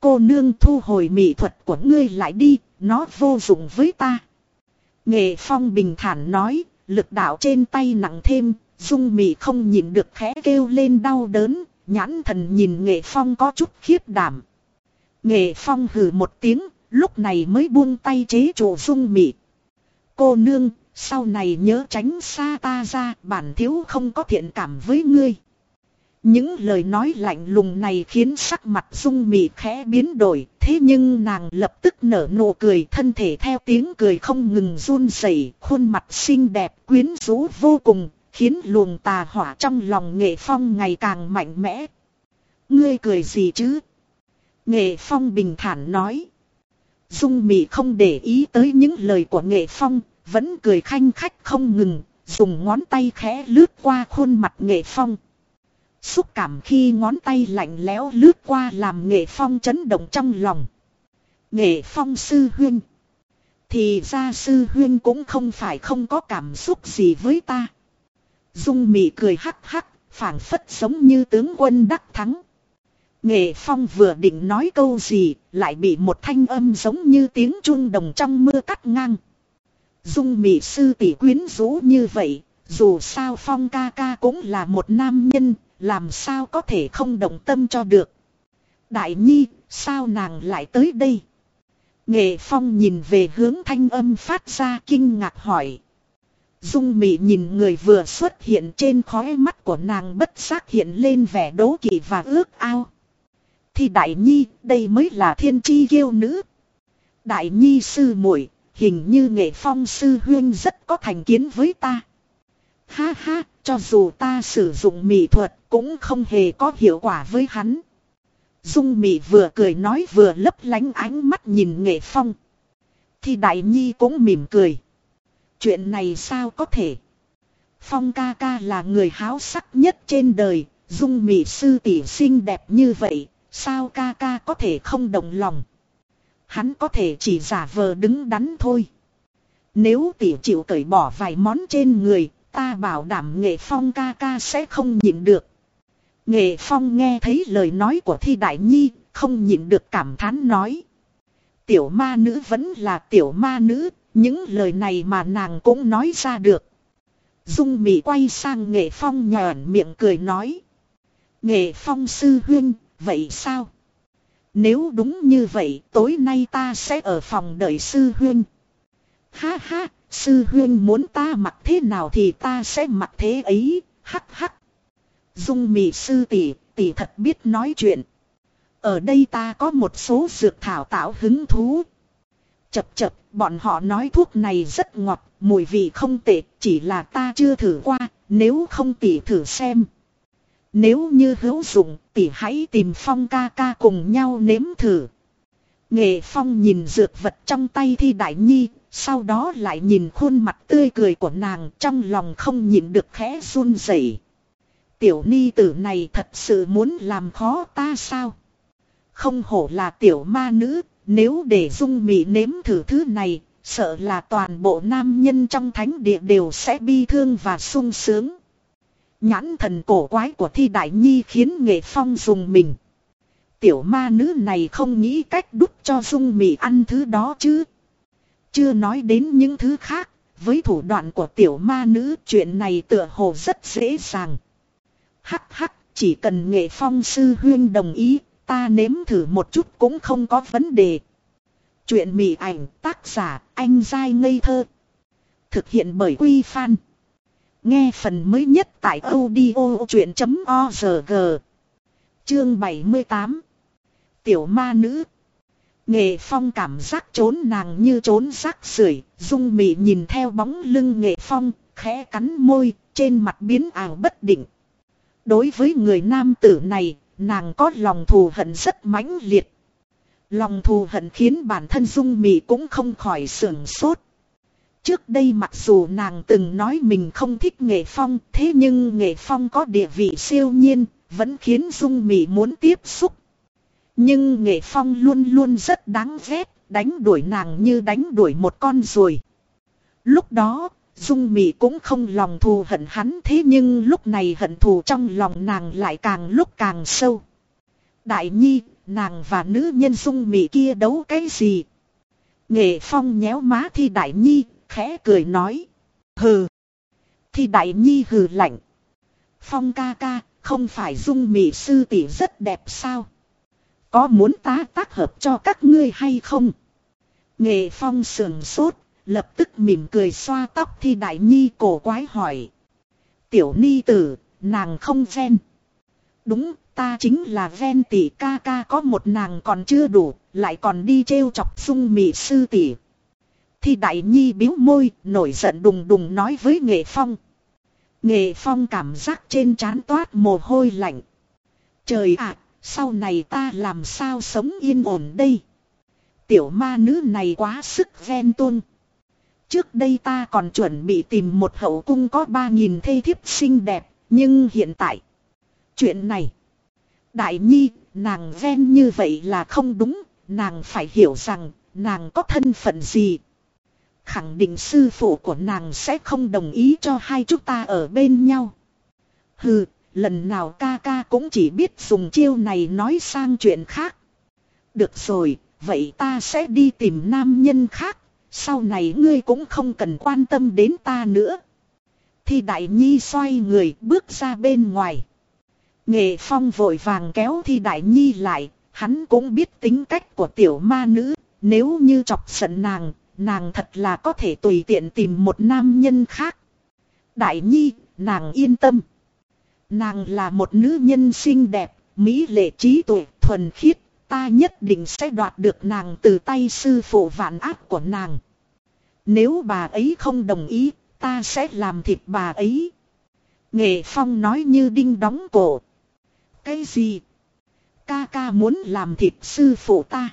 [SPEAKER 1] Cô nương thu hồi mỹ thuật của ngươi lại đi, nó vô dụng với ta. Nghệ Phong bình thản nói, lực đạo trên tay nặng thêm, dung mị không nhìn được khẽ kêu lên đau đớn, nhãn thần nhìn Nghệ Phong có chút khiếp đảm. Nghệ Phong hừ một tiếng, lúc này mới buông tay chế trụ dung mị. Cô nương, sau này nhớ tránh xa ta ra, bản thiếu không có thiện cảm với ngươi. Những lời nói lạnh lùng này khiến sắc mặt dung mị khẽ biến đổi, thế nhưng nàng lập tức nở nụ cười thân thể theo tiếng cười không ngừng run rẩy, khuôn mặt xinh đẹp quyến rũ vô cùng, khiến luồng tà hỏa trong lòng nghệ phong ngày càng mạnh mẽ. Ngươi cười gì chứ? Nghệ phong bình thản nói. Dung mị không để ý tới những lời của nghệ phong, vẫn cười khanh khách không ngừng, dùng ngón tay khẽ lướt qua khuôn mặt nghệ phong. Xúc cảm khi ngón tay lạnh lẽo lướt qua làm nghệ phong chấn động trong lòng. Nghệ phong sư huyên. Thì ra sư huyên cũng không phải không có cảm xúc gì với ta. Dung mị cười hắc hắc, phảng phất giống như tướng quân đắc thắng. Nghệ phong vừa định nói câu gì, lại bị một thanh âm giống như tiếng chuông đồng trong mưa cắt ngang. Dung mị sư tỷ quyến rũ như vậy, dù sao phong ca ca cũng là một nam nhân, làm sao có thể không động tâm cho được. Đại nhi, sao nàng lại tới đây? Nghệ Phong nhìn về hướng thanh âm phát ra kinh ngạc hỏi. Dung Mị nhìn người vừa xuất hiện trên khóe mắt của nàng bất giác hiện lên vẻ đố kỵ và ước ao. Thì Đại Nhi, đây mới là thiên chi kiêu nữ. Đại Nhi sư muội hình như nghệ phong sư huyên rất có thành kiến với ta. Ha ha, cho dù ta sử dụng mỹ thuật cũng không hề có hiệu quả với hắn. Dung Mị vừa cười nói vừa lấp lánh ánh mắt nhìn nghệ phong. Thì Đại Nhi cũng mỉm cười. Chuyện này sao có thể? Phong ca ca là người háo sắc nhất trên đời, dung mị sư tỷ xinh đẹp như vậy, sao ca ca có thể không đồng lòng? Hắn có thể chỉ giả vờ đứng đắn thôi. Nếu tỷ chịu cởi bỏ vài món trên người, ta bảo đảm nghệ phong ca ca sẽ không nhịn được. Nghệ phong nghe thấy lời nói của thi đại nhi, không nhịn được cảm thán nói. Tiểu ma nữ vẫn là tiểu ma nữ, những lời này mà nàng cũng nói ra được. Dung Mỹ quay sang Nghệ Phong nhòn miệng cười nói. Nghệ Phong sư huyên, vậy sao? Nếu đúng như vậy, tối nay ta sẽ ở phòng đợi sư huyên. Ha ha, sư huyên muốn ta mặc thế nào thì ta sẽ mặc thế ấy, hắc hắc. Dung mị sư tỷ, tỷ thật biết nói chuyện. Ở đây ta có một số dược thảo tạo hứng thú. Chập chập, bọn họ nói thuốc này rất ngọt, mùi vị không tệ, chỉ là ta chưa thử qua, nếu không tỷ thử xem. Nếu như hữu dụng, tỷ hãy tìm phong ca ca cùng nhau nếm thử. Nghệ phong nhìn dược vật trong tay thi đại nhi, sau đó lại nhìn khuôn mặt tươi cười của nàng trong lòng không nhịn được khẽ run rẩy. Tiểu ni tử này thật sự muốn làm khó ta sao? Không hổ là tiểu ma nữ, nếu để dung mị nếm thử thứ này, sợ là toàn bộ nam nhân trong thánh địa đều sẽ bi thương và sung sướng. Nhãn thần cổ quái của thi đại nhi khiến nghệ phong dùng mình. Tiểu ma nữ này không nghĩ cách đút cho dung mị ăn thứ đó chứ. Chưa nói đến những thứ khác, với thủ đoạn của tiểu ma nữ chuyện này tựa hồ rất dễ dàng. Hắc hắc, chỉ cần nghệ phong sư huyên đồng ý Ta nếm thử một chút cũng không có vấn đề. Chuyện mị ảnh tác giả anh dai ngây thơ. Thực hiện bởi Quy Phan. Nghe phần mới nhất tại audio chuyện.org. Chương 78. Tiểu ma nữ. Nghệ phong cảm giác trốn nàng như trốn rác rưởi dung mị nhìn theo bóng lưng nghệ phong, khẽ cắn môi, trên mặt biến ảo bất định. Đối với người nam tử này, Nàng có lòng thù hận rất mãnh liệt. Lòng thù hận khiến bản thân Dung Mị cũng không khỏi sưởng sốt. Trước đây mặc dù nàng từng nói mình không thích nghệ phong, thế nhưng nghệ phong có địa vị siêu nhiên, vẫn khiến Dung Mị muốn tiếp xúc. Nhưng nghệ phong luôn luôn rất đáng ghét, đánh đuổi nàng như đánh đuổi một con ruồi. Lúc đó, Dung Mị cũng không lòng thù hận hắn thế nhưng lúc này hận thù trong lòng nàng lại càng lúc càng sâu. Đại Nhi, nàng và nữ nhân Dung Mị kia đấu cái gì? Nghệ Phong nhéo má Thi Đại Nhi, khẽ cười nói. Hừ. Thi Đại Nhi hừ lạnh. Phong ca ca, không phải Dung Mị sư tỷ rất đẹp sao? Có muốn ta tác hợp cho các ngươi hay không? Nghệ Phong sườn sốt, Lập tức mỉm cười xoa tóc thi đại nhi cổ quái hỏi. Tiểu ni tử, nàng không ven. Đúng, ta chính là ven tỷ ca ca có một nàng còn chưa đủ, lại còn đi trêu chọc sung mị sư tỷ. Thi đại nhi biếu môi, nổi giận đùng đùng nói với nghệ phong. Nghệ phong cảm giác trên trán toát mồ hôi lạnh. Trời ạ, sau này ta làm sao sống yên ổn đây? Tiểu ma nữ này quá sức ghen tuôn. Trước đây ta còn chuẩn bị tìm một hậu cung có ba nghìn thê thiếp xinh đẹp, nhưng hiện tại. Chuyện này. Đại nhi, nàng ghen như vậy là không đúng, nàng phải hiểu rằng, nàng có thân phận gì. Khẳng định sư phụ của nàng sẽ không đồng ý cho hai chúng ta ở bên nhau. Hừ, lần nào ca ca cũng chỉ biết dùng chiêu này nói sang chuyện khác. Được rồi, vậy ta sẽ đi tìm nam nhân khác, sau này ngươi cũng không cần quan tâm đến ta nữa. Thì đại nhi xoay người bước ra bên ngoài. Nghệ phong vội vàng kéo thi đại nhi lại, Hắn cũng biết tính cách của tiểu ma nữ, nếu như chọc giận nàng, nàng thật là có thể tùy tiện tìm một nam nhân khác. Đại nhi, nàng yên tâm. Nàng là một nữ nhân xinh đẹp, mỹ lệ trí tuệ, thuần khiết, ta nhất định sẽ đoạt được nàng từ tay sư phụ vạn ác của nàng. Nếu bà ấy không đồng ý, ta sẽ làm thịt bà ấy. Nghệ Phong nói như đinh đóng cổ. Cái gì? Ca ca muốn làm thịt sư phụ ta.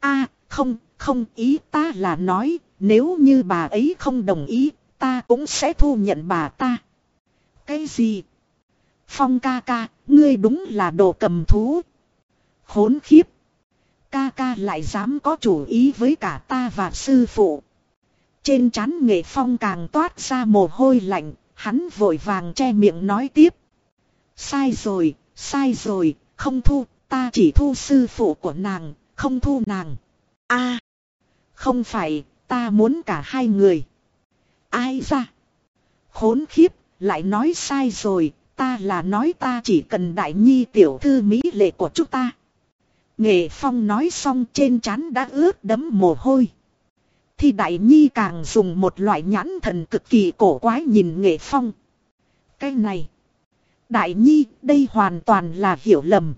[SPEAKER 1] a không, không ý ta là nói, nếu như bà ấy không đồng ý, ta cũng sẽ thu nhận bà ta. Cái gì? Phong ca ca, ngươi đúng là đồ cầm thú. Khốn khiếp. Ca ca lại dám có chủ ý với cả ta và sư phụ. Trên trán nghệ phong càng toát ra mồ hôi lạnh, hắn vội vàng che miệng nói tiếp. Sai rồi, sai rồi, không thu, ta chỉ thu sư phụ của nàng, không thu nàng. a không phải, ta muốn cả hai người. Ai ra? Khốn khiếp, lại nói sai rồi, ta là nói ta chỉ cần đại nhi tiểu thư mỹ lệ của chúng ta. Nghệ Phong nói xong trên trán đã ướt đẫm mồ hôi. Thì Đại Nhi càng dùng một loại nhãn thần cực kỳ cổ quái nhìn Nghệ Phong. Cái này. Đại Nhi đây hoàn toàn là hiểu lầm.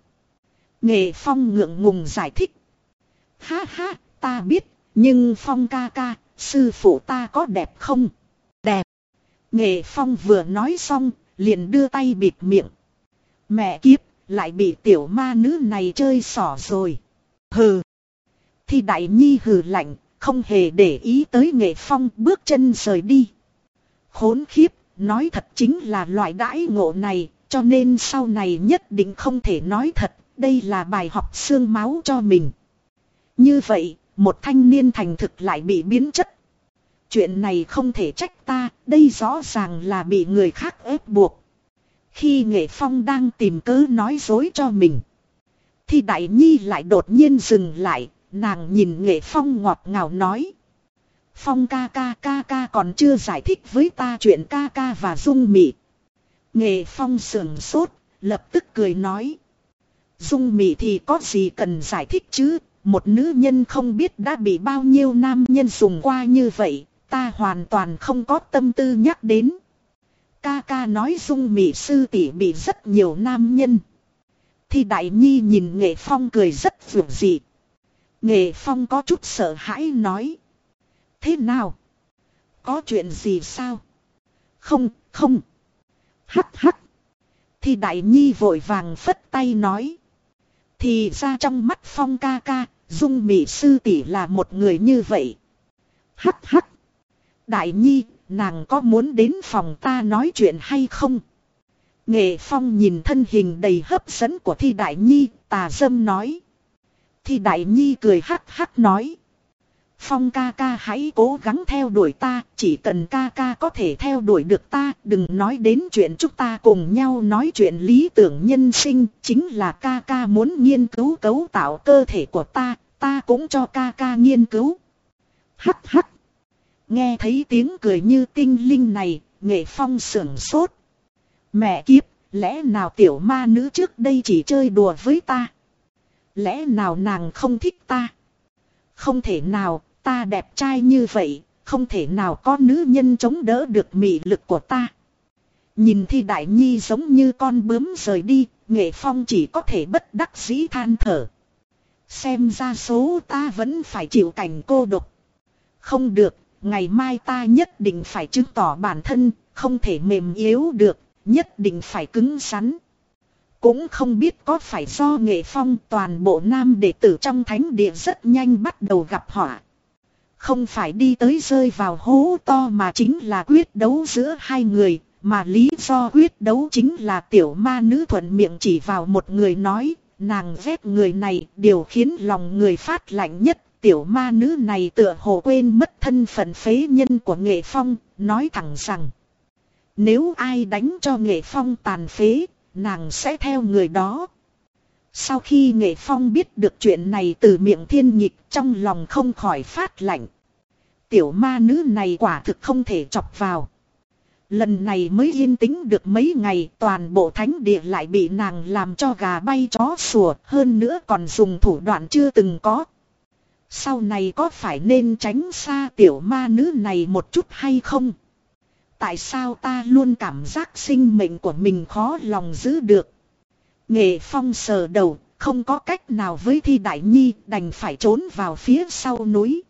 [SPEAKER 1] Nghệ Phong ngượng ngùng giải thích. Ha ha, ta biết, nhưng Phong ca ca, sư phụ ta có đẹp không? Đẹp. Nghệ Phong vừa nói xong, liền đưa tay bịt miệng. Mẹ kiếp, lại bị tiểu ma nữ này chơi xỏ rồi. Hừ. Thì đại nhi hừ lạnh, không hề để ý tới nghệ phong bước chân rời đi. Khốn khiếp, nói thật chính là loại đãi ngộ này, cho nên sau này nhất định không thể nói thật, đây là bài học xương máu cho mình. Như vậy, một thanh niên thành thực lại bị biến chất. Chuyện này không thể trách ta, đây rõ ràng là bị người khác ép buộc. Khi Nghệ Phong đang tìm cớ nói dối cho mình. Thì Đại Nhi lại đột nhiên dừng lại, nàng nhìn Nghệ Phong ngọt ngào nói. Phong ca ca ca ca còn chưa giải thích với ta chuyện ca ca và Dung Mị. Nghệ Phong sườn sốt, lập tức cười nói. Dung Mị thì có gì cần giải thích chứ, một nữ nhân không biết đã bị bao nhiêu nam nhân dùng qua như vậy, ta hoàn toàn không có tâm tư nhắc đến. Ca ca nói dung mị sư tỷ bị rất nhiều nam nhân. Thì đại nhi nhìn nghệ phong cười rất vượt dị. Nghệ phong có chút sợ hãi nói. Thế nào? Có chuyện gì sao? Không, không. Hắc hắc. Thì đại nhi vội vàng phất tay nói. Thì ra trong mắt phong ca ca, dung mị sư tỷ là một người như vậy. Hắc hắc. Đại nhi, nàng có muốn đến phòng ta nói chuyện hay không? Nghệ Phong nhìn thân hình đầy hấp dẫn của Thi Đại Nhi, tà dâm nói. Thi Đại Nhi cười hắc hắc nói. Phong ca ca hãy cố gắng theo đuổi ta, chỉ cần ca ca có thể theo đuổi được ta, đừng nói đến chuyện chúng ta cùng nhau nói chuyện lý tưởng nhân sinh, chính là ca ca muốn nghiên cứu cấu tạo cơ thể của ta, ta cũng cho ca ca nghiên cứu. Hắc hắc. Nghe thấy tiếng cười như tinh linh này, nghệ phong sưởng sốt. Mẹ kiếp, lẽ nào tiểu ma nữ trước đây chỉ chơi đùa với ta? Lẽ nào nàng không thích ta? Không thể nào, ta đẹp trai như vậy, không thể nào có nữ nhân chống đỡ được mị lực của ta. Nhìn thi đại nhi giống như con bướm rời đi, nghệ phong chỉ có thể bất đắc dĩ than thở. Xem ra số ta vẫn phải chịu cảnh cô độc. Không được, ngày mai ta nhất định phải chứng tỏ bản thân, không thể mềm yếu được, nhất định phải cứng rắn. Cũng không biết có phải do nghệ phong toàn bộ nam đệ tử trong thánh địa rất nhanh bắt đầu gặp họa. Không phải đi tới rơi vào hố to mà chính là quyết đấu giữa hai người, mà lý do quyết đấu chính là tiểu ma nữ thuận miệng chỉ vào một người nói, nàng ghét người này, điều khiến lòng người phát lạnh nhất tiểu ma nữ này tựa hồ quên mất thân phận phế nhân của nghệ phong, nói thẳng rằng. Nếu ai đánh cho nghệ phong tàn phế, nàng sẽ theo người đó. Sau khi nghệ phong biết được chuyện này từ miệng thiên nhịp trong lòng không khỏi phát lạnh. Tiểu ma nữ này quả thực không thể chọc vào. Lần này mới yên tĩnh được mấy ngày toàn bộ thánh địa lại bị nàng làm cho gà bay chó sủa hơn nữa còn dùng thủ đoạn chưa từng có. Sau này có phải nên tránh xa tiểu ma nữ này một chút hay không? Tại sao ta luôn cảm giác sinh mệnh của mình khó lòng giữ được? Nghệ phong sờ đầu, không có cách nào với thi đại nhi đành phải trốn vào phía sau núi.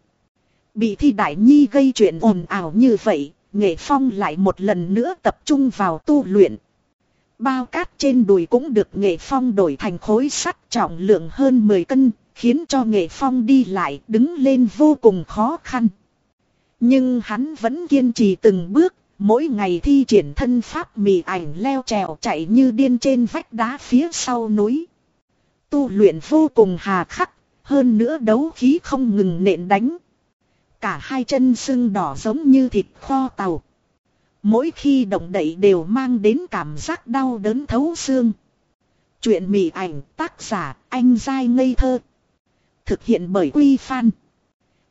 [SPEAKER 1] Bị thi đại nhi gây chuyện ồn ào như vậy, nghệ phong lại một lần nữa tập trung vào tu luyện. Bao cát trên đùi cũng được nghệ phong đổi thành khối sắt trọng lượng hơn 10 cân, khiến cho nghệ phong đi lại đứng lên vô cùng khó khăn. Nhưng hắn vẫn kiên trì từng bước, mỗi ngày thi triển thân pháp mì ảnh leo trèo chạy như điên trên vách đá phía sau núi. Tu luyện vô cùng hà khắc, hơn nữa đấu khí không ngừng nện đánh. Cả hai chân sưng đỏ giống như thịt kho tàu. Mỗi khi động đậy đều mang đến cảm giác đau đớn thấu xương. Chuyện mỉ ảnh tác giả anh dai ngây thơ. Thực hiện bởi Quy Fan.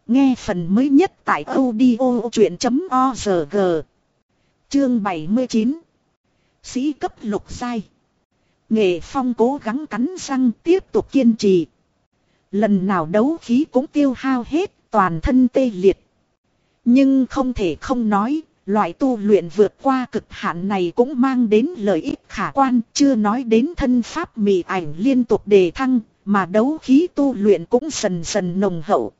[SPEAKER 1] Nghe phần mới nhất tại audio chuyện.org. Chương 79. Sĩ cấp lục giai. Nghệ phong cố gắng cắn răng tiếp tục kiên trì. Lần nào đấu khí cũng tiêu hao hết, toàn thân tê liệt. Nhưng không thể không nói, loại tu luyện vượt qua cực hạn này cũng mang đến lợi ích khả quan, chưa nói đến thân pháp mị ảnh liên tục đề thăng, mà đấu khí tu luyện cũng dần dần nồng hậu.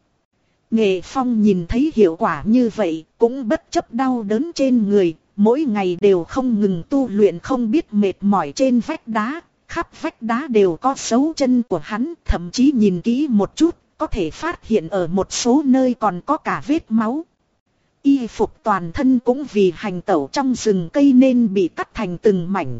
[SPEAKER 1] Nghệ Phong nhìn thấy hiệu quả như vậy, cũng bất chấp đau đớn trên người, mỗi ngày đều không ngừng tu luyện không biết mệt mỏi trên vách đá, khắp vách đá đều có dấu chân của hắn, thậm chí nhìn kỹ một chút, có thể phát hiện ở một số nơi còn có cả vết máu. Y phục toàn thân cũng vì hành tẩu trong rừng cây nên bị cắt thành từng mảnh.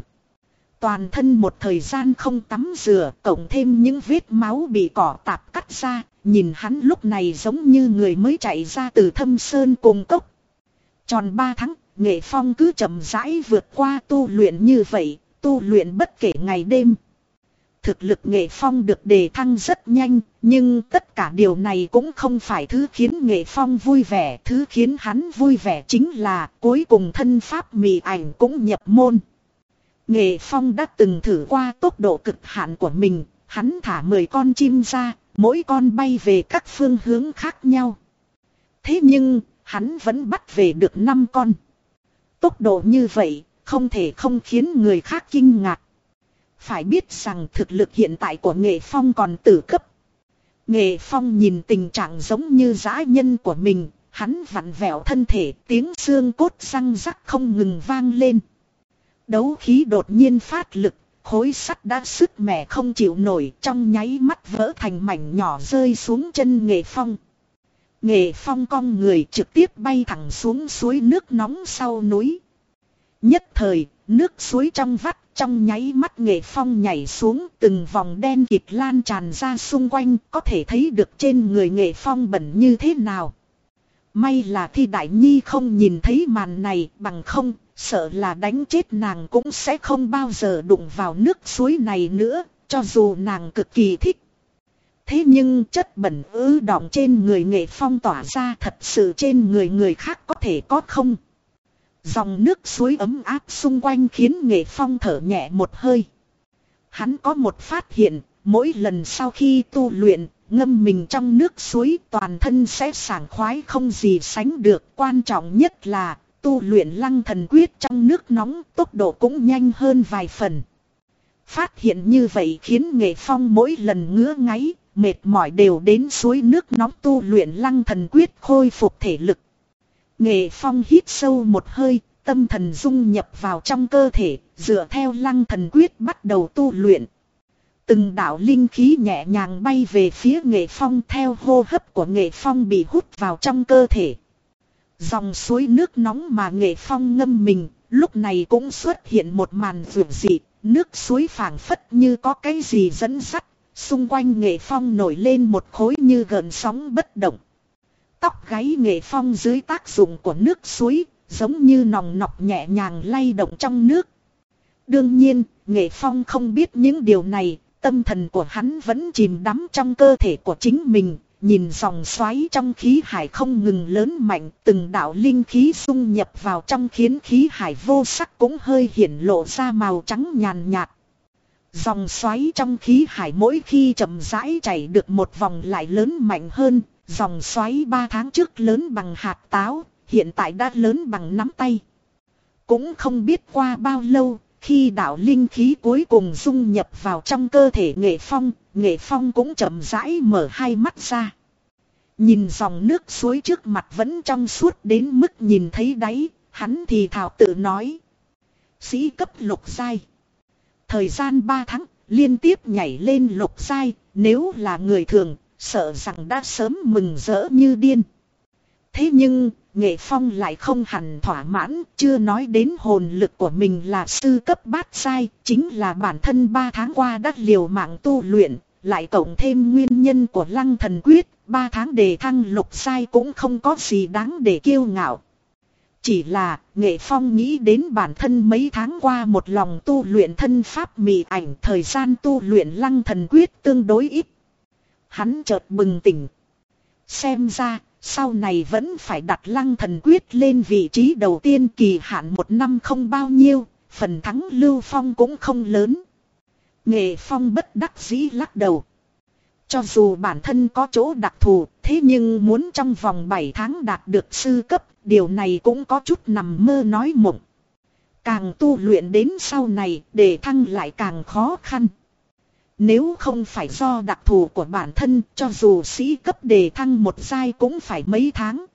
[SPEAKER 1] Toàn thân một thời gian không tắm rửa, cộng thêm những vết máu bị cỏ tạp cắt ra, nhìn hắn lúc này giống như người mới chạy ra từ thâm sơn cùng cốc. Tròn ba tháng, nghệ phong cứ chậm rãi vượt qua tu luyện như vậy, tu luyện bất kể ngày đêm. Thực lực nghệ phong được đề thăng rất nhanh, nhưng tất cả điều này cũng không phải thứ khiến nghệ phong vui vẻ. Thứ khiến hắn vui vẻ chính là cuối cùng thân pháp mì ảnh cũng nhập môn. Nghệ phong đã từng thử qua tốc độ cực hạn của mình, hắn thả 10 con chim ra, mỗi con bay về các phương hướng khác nhau. Thế nhưng, hắn vẫn bắt về được 5 con. Tốc độ như vậy, không thể không khiến người khác kinh ngạc. Phải biết rằng thực lực hiện tại của nghệ phong còn tử cấp. Nghệ phong nhìn tình trạng giống như dã nhân của mình, hắn vặn vẹo thân thể tiếng xương cốt răng rắc không ngừng vang lên. Đấu khí đột nhiên phát lực, khối sắt đã sức mẻ không chịu nổi trong nháy mắt vỡ thành mảnh nhỏ rơi xuống chân nghệ phong. Nghệ phong cong người trực tiếp bay thẳng xuống suối nước nóng sau núi. Nhất thời, nước suối trong vắt trong nháy mắt nghệ phong nhảy xuống từng vòng đen kịt lan tràn ra xung quanh có thể thấy được trên người nghệ phong bẩn như thế nào. May là thi đại nhi không nhìn thấy màn này bằng không, sợ là đánh chết nàng cũng sẽ không bao giờ đụng vào nước suối này nữa, cho dù nàng cực kỳ thích. Thế nhưng chất bẩn ứ đọng trên người nghệ phong tỏa ra thật sự trên người người khác có thể có không. Dòng nước suối ấm áp xung quanh khiến nghệ phong thở nhẹ một hơi. Hắn có một phát hiện, mỗi lần sau khi tu luyện, ngâm mình trong nước suối toàn thân sẽ sảng khoái không gì sánh được. Quan trọng nhất là tu luyện lăng thần quyết trong nước nóng tốc độ cũng nhanh hơn vài phần. Phát hiện như vậy khiến nghệ phong mỗi lần ngứa ngáy, mệt mỏi đều đến suối nước nóng tu luyện lăng thần quyết khôi phục thể lực. Nghệ phong hít sâu một hơi, tâm thần dung nhập vào trong cơ thể, dựa theo lăng thần quyết bắt đầu tu luyện. Từng đạo linh khí nhẹ nhàng bay về phía nghệ phong theo hô hấp của nghệ phong bị hút vào trong cơ thể. Dòng suối nước nóng mà nghệ phong ngâm mình, lúc này cũng xuất hiện một màn vượt dị, nước suối phảng phất như có cái gì dẫn sắt, xung quanh nghệ phong nổi lên một khối như gần sóng bất động. Tóc gáy nghệ phong dưới tác dụng của nước suối, giống như nòng nọc nhẹ nhàng lay động trong nước. Đương nhiên, nghệ phong không biết những điều này, tâm thần của hắn vẫn chìm đắm trong cơ thể của chính mình, nhìn dòng xoáy trong khí hải không ngừng lớn mạnh, từng đạo linh khí xung nhập vào trong khiến khí hải vô sắc cũng hơi hiển lộ ra màu trắng nhàn nhạt. Dòng xoáy trong khí hải mỗi khi chậm rãi chảy được một vòng lại lớn mạnh hơn, dòng xoáy ba tháng trước lớn bằng hạt táo, hiện tại đã lớn bằng nắm tay. Cũng không biết qua bao lâu, khi đạo linh khí cuối cùng dung nhập vào trong cơ thể nghệ phong, nghệ phong cũng chậm rãi mở hai mắt ra. Nhìn dòng nước suối trước mặt vẫn trong suốt đến mức nhìn thấy đáy, hắn thì thảo tự nói. Sĩ cấp lục giai. Thời gian 3 tháng, liên tiếp nhảy lên lục giai, nếu là người thường, sợ rằng đã sớm mừng rỡ như điên. Thế nhưng, Nghệ Phong lại không hẳn thỏa mãn, chưa nói đến hồn lực của mình là sư cấp bát sai, chính là bản thân ba tháng qua đắt liều mạng tu luyện, lại cộng thêm nguyên nhân của lăng thần quyết, ba tháng đề thăng lục sai cũng không có gì đáng để kiêu ngạo. Chỉ là, Nghệ Phong nghĩ đến bản thân mấy tháng qua một lòng tu luyện thân pháp mị ảnh thời gian tu luyện lăng thần quyết tương đối ít. Hắn chợt bừng tỉnh. Xem ra, sau này vẫn phải đặt lăng thần quyết lên vị trí đầu tiên kỳ hạn một năm không bao nhiêu, phần thắng lưu phong cũng không lớn. Nghệ phong bất đắc dĩ lắc đầu. Cho dù bản thân có chỗ đặc thù, thế nhưng muốn trong vòng 7 tháng đạt được sư cấp, điều này cũng có chút nằm mơ nói mộng. Càng tu luyện đến sau này, để thăng lại càng khó khăn. Nếu không phải do đặc thù của bản thân, cho dù sĩ cấp đề thăng một giai cũng phải mấy tháng.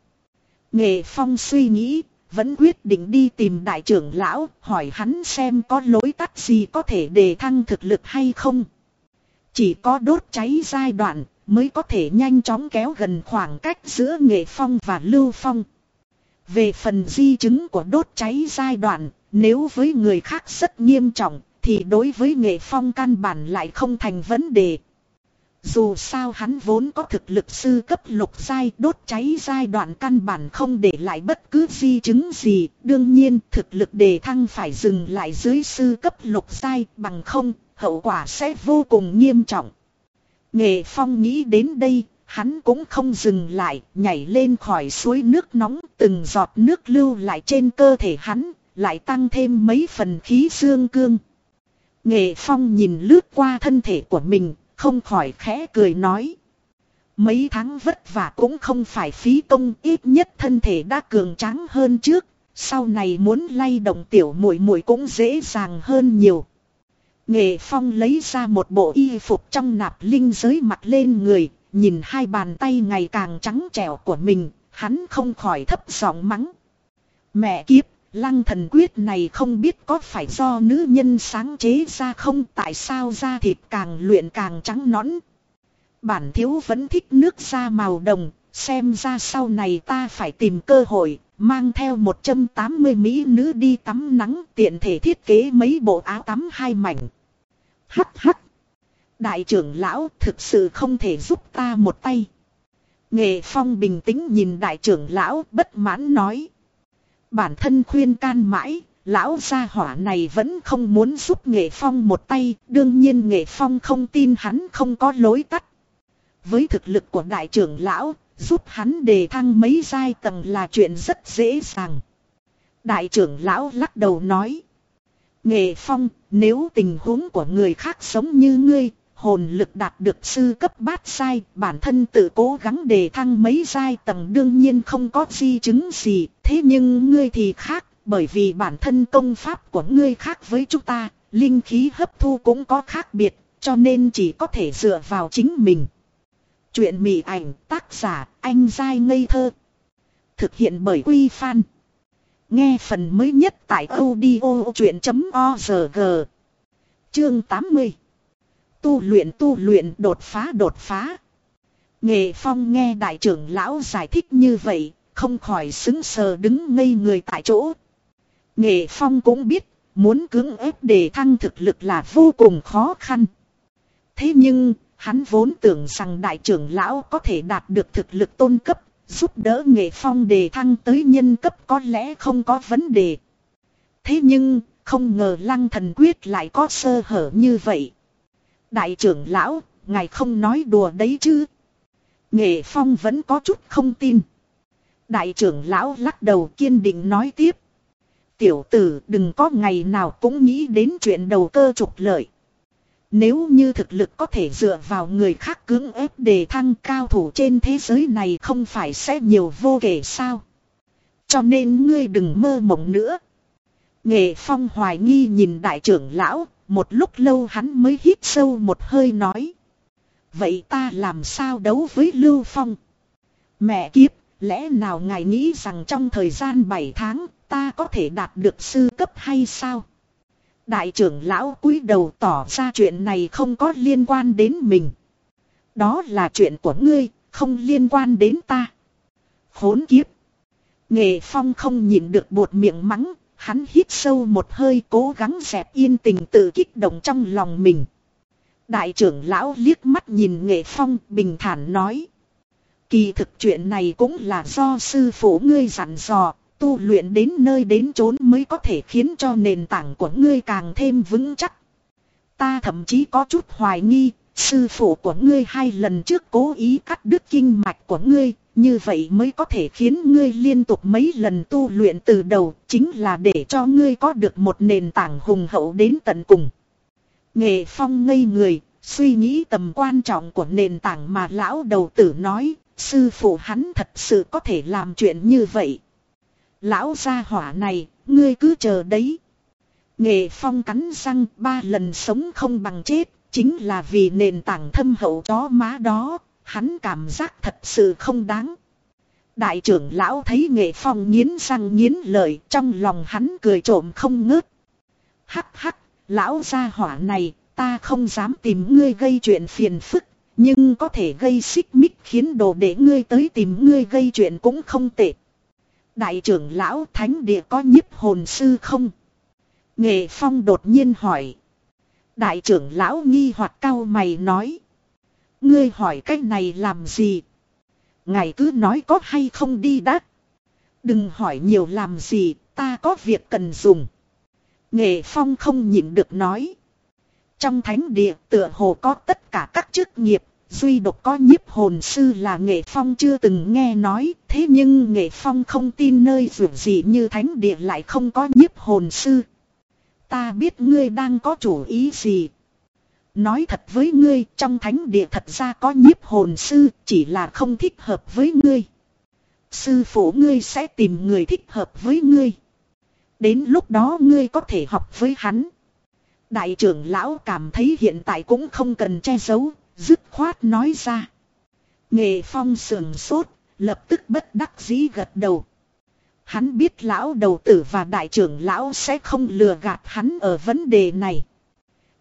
[SPEAKER 1] Nghệ Phong suy nghĩ, vẫn quyết định đi tìm đại trưởng lão, hỏi hắn xem có lối tắt gì có thể đề thăng thực lực hay không. Chỉ có đốt cháy giai đoạn mới có thể nhanh chóng kéo gần khoảng cách giữa Nghệ Phong và Lưu Phong. Về phần di chứng của đốt cháy giai đoạn, nếu với người khác rất nghiêm trọng, thì đối với nghệ phong căn bản lại không thành vấn đề. Dù sao hắn vốn có thực lực sư cấp lục giai đốt cháy giai đoạn căn bản không để lại bất cứ di chứng gì, đương nhiên thực lực đề thăng phải dừng lại dưới sư cấp lục giai bằng không, hậu quả sẽ vô cùng nghiêm trọng. Nghệ phong nghĩ đến đây, hắn cũng không dừng lại, nhảy lên khỏi suối nước nóng, từng giọt nước lưu lại trên cơ thể hắn, lại tăng thêm mấy phần khí xương cương. Nghệ Phong nhìn lướt qua thân thể của mình, không khỏi khẽ cười nói. Mấy tháng vất vả cũng không phải phí công ít nhất thân thể đã cường tráng hơn trước, sau này muốn lay động tiểu muội muội cũng dễ dàng hơn nhiều. Nghệ Phong lấy ra một bộ y phục trong nạp linh giới mặt lên người, nhìn hai bàn tay ngày càng trắng trẻo của mình, hắn không khỏi thấp giọng mắng. Mẹ kiếp, Lăng thần quyết này không biết có phải do nữ nhân sáng chế ra không tại sao da thịt càng luyện càng trắng nõn. Bản thiếu vẫn thích nước da màu đồng, xem ra sau này ta phải tìm cơ hội, mang theo 180 mỹ nữ đi tắm nắng tiện thể thiết kế mấy bộ áo tắm hai mảnh. Hắc hắc. Đại trưởng lão thực sự không thể giúp ta một tay. Nghệ Phong bình tĩnh nhìn đại trưởng lão bất mãn nói. Bản thân khuyên can mãi, lão gia hỏa này vẫn không muốn giúp nghệ phong một tay, đương nhiên nghệ phong không tin hắn không có lối tắt. Với thực lực của đại trưởng lão, giúp hắn đề thăng mấy giai tầng là chuyện rất dễ dàng. Đại trưởng lão lắc đầu nói. Nghệ phong, nếu tình huống của người khác sống như ngươi, hồn lực đạt được sư cấp bát sai, bản thân tự cố gắng để thăng mấy giai tầng đương nhiên không có di chứng gì, thế nhưng ngươi thì khác, bởi vì bản thân công pháp của ngươi khác với chúng ta, linh khí hấp thu cũng có khác biệt, cho nên chỉ có thể dựa vào chính mình. Chuyện mị ảnh tác giả anh dai ngây thơ. Thực hiện bởi Quy Phan. Nghe phần mới nhất tại audio chuyện.org. Chương 80 Tu luyện tu luyện đột phá đột phá. Nghệ Phong nghe đại trưởng lão giải thích như vậy, không khỏi xứng sờ đứng ngây người tại chỗ. Nghệ Phong cũng biết, muốn cưỡng ép để thăng thực lực là vô cùng khó khăn. Thế nhưng, hắn vốn tưởng rằng đại trưởng lão có thể đạt được thực lực tôn cấp, giúp đỡ Nghệ Phong đề thăng tới nhân cấp có lẽ không có vấn đề. Thế nhưng, không ngờ lăng thần quyết lại có sơ hở như vậy. Đại trưởng lão, ngài không nói đùa đấy chứ. Nghệ Phong vẫn có chút không tin. Đại trưởng lão lắc đầu kiên định nói tiếp. Tiểu tử đừng có ngày nào cũng nghĩ đến chuyện đầu cơ trục lợi. Nếu như thực lực có thể dựa vào người khác cưỡng ép đề thăng cao thủ trên thế giới này không phải sẽ nhiều vô kể sao. Cho nên ngươi đừng mơ mộng nữa. Nghệ Phong hoài nghi nhìn đại trưởng lão, một lúc lâu hắn mới hít sâu một hơi nói. Vậy ta làm sao đấu với Lưu Phong? Mẹ kiếp, lẽ nào ngài nghĩ rằng trong thời gian 7 tháng ta có thể đạt được sư cấp hay sao? Đại trưởng lão cúi đầu tỏ ra chuyện này không có liên quan đến mình. Đó là chuyện của ngươi, không liên quan đến ta. Khốn kiếp. Nghệ Phong không nhịn được buột miệng mắng, hắn hít sâu một hơi cố gắng dẹp yên tình tự kích động trong lòng mình. Đại trưởng lão liếc mắt nhìn Nghệ Phong bình thản nói. Kỳ thực chuyện này cũng là do sư phụ ngươi dặn dò, tu luyện đến nơi đến chốn mới có thể khiến cho nền tảng của ngươi càng thêm vững chắc. Ta thậm chí có chút hoài nghi, sư phụ của ngươi hai lần trước cố ý cắt đứt kinh mạch của ngươi, như vậy mới có thể khiến ngươi liên tục mấy lần tu luyện từ đầu, chính là để cho ngươi có được một nền tảng hùng hậu đến tận cùng. Nghệ Phong ngây người, suy nghĩ tầm quan trọng của nền tảng mà lão đầu tử nói, sư phụ hắn thật sự có thể làm chuyện như vậy. Lão gia hỏa này, ngươi cứ chờ đấy. Nghệ Phong cắn răng ba lần sống không bằng chết, chính là vì nền tảng thâm hậu chó má đó, hắn cảm giác thật sự không đáng. Đại trưởng lão thấy Nghệ Phong nghiến răng nghiến lợi trong lòng hắn cười trộm không ngớt. Hắc hắc, lão gia hỏa này, ta không dám tìm ngươi gây chuyện phiền phức, nhưng có thể gây xích mích khiến đồ để ngươi tới tìm ngươi gây chuyện cũng không tệ. Đại trưởng lão thánh địa có nhiếp hồn sư không? Nghệ Phong đột nhiên hỏi. Đại trưởng lão nghi hoặc cao mày nói. Ngươi hỏi cách này làm gì? Ngài cứ nói có hay không đi đã. Đừng hỏi nhiều làm gì, ta có việc cần dùng. Nghệ Phong không nhịn được nói. Trong thánh địa tựa hồ có tất cả các chức nghiệp, duy độc có nhiếp hồn sư là nghệ phong chưa từng nghe nói, thế nhưng nghệ phong không tin nơi dù gì như thánh địa lại không có nhiếp hồn sư. Ta biết ngươi đang có chủ ý gì. Nói thật với ngươi, trong thánh địa thật ra có nhiếp hồn sư, chỉ là không thích hợp với ngươi. Sư phụ ngươi sẽ tìm người thích hợp với ngươi. Đến lúc đó ngươi có thể học với hắn. Đại trưởng lão cảm thấy hiện tại cũng không cần che giấu, dứt khoát nói ra. Nghệ phong sườn sốt, lập tức bất đắc dĩ gật đầu. Hắn biết lão đầu tử và đại trưởng lão sẽ không lừa gạt hắn ở vấn đề này.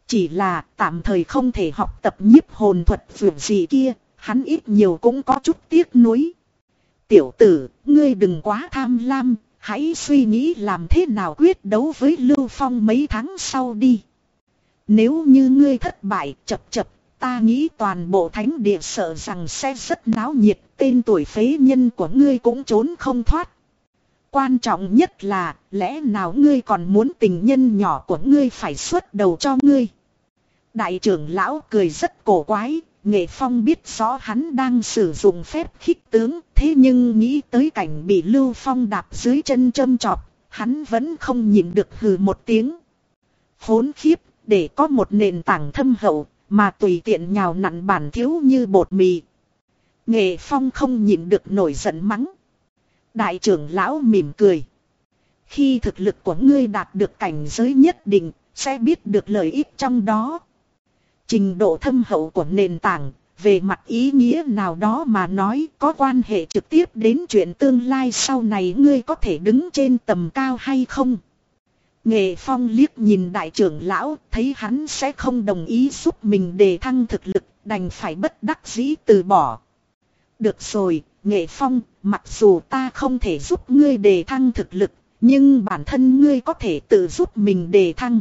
[SPEAKER 1] Chỉ là tạm thời không thể học tập nhiếp hồn thuật vượt gì kia, hắn ít nhiều cũng có chút tiếc nuối. Tiểu tử, ngươi đừng quá tham lam, hãy suy nghĩ làm thế nào quyết đấu với Lưu Phong mấy tháng sau đi. Nếu như ngươi thất bại chập chập, ta nghĩ toàn bộ thánh địa sợ rằng sẽ rất náo nhiệt, tên tuổi phế nhân của ngươi cũng trốn không thoát. Quan trọng nhất là, lẽ nào ngươi còn muốn tình nhân nhỏ của ngươi phải xuất đầu cho ngươi. Đại trưởng lão cười rất cổ quái, nghệ phong biết rõ hắn đang sử dụng phép khích tướng, thế nhưng nghĩ tới cảnh bị lưu phong đạp dưới chân châm chọc, hắn vẫn không nhìn được hừ một tiếng. Khốn khiếp, để có một nền tảng thâm hậu, mà tùy tiện nhào nặn bản thiếu như bột mì. Nghệ Phong không nhịn được nổi giận mắng. Đại trưởng lão mỉm cười. Khi thực lực của ngươi đạt được cảnh giới nhất định, sẽ biết được lợi ích trong đó. Trình độ thâm hậu của nền tảng, về mặt ý nghĩa nào đó mà nói có quan hệ trực tiếp đến chuyện tương lai sau này ngươi có thể đứng trên tầm cao hay không. Nghệ Phong liếc nhìn đại trưởng lão, thấy hắn sẽ không đồng ý giúp mình đề thăng thực lực, đành phải bất đắc dĩ từ bỏ. Được rồi, Nghệ Phong, mặc dù ta không thể giúp ngươi đề thăng thực lực, nhưng bản thân ngươi có thể tự giúp mình đề thăng.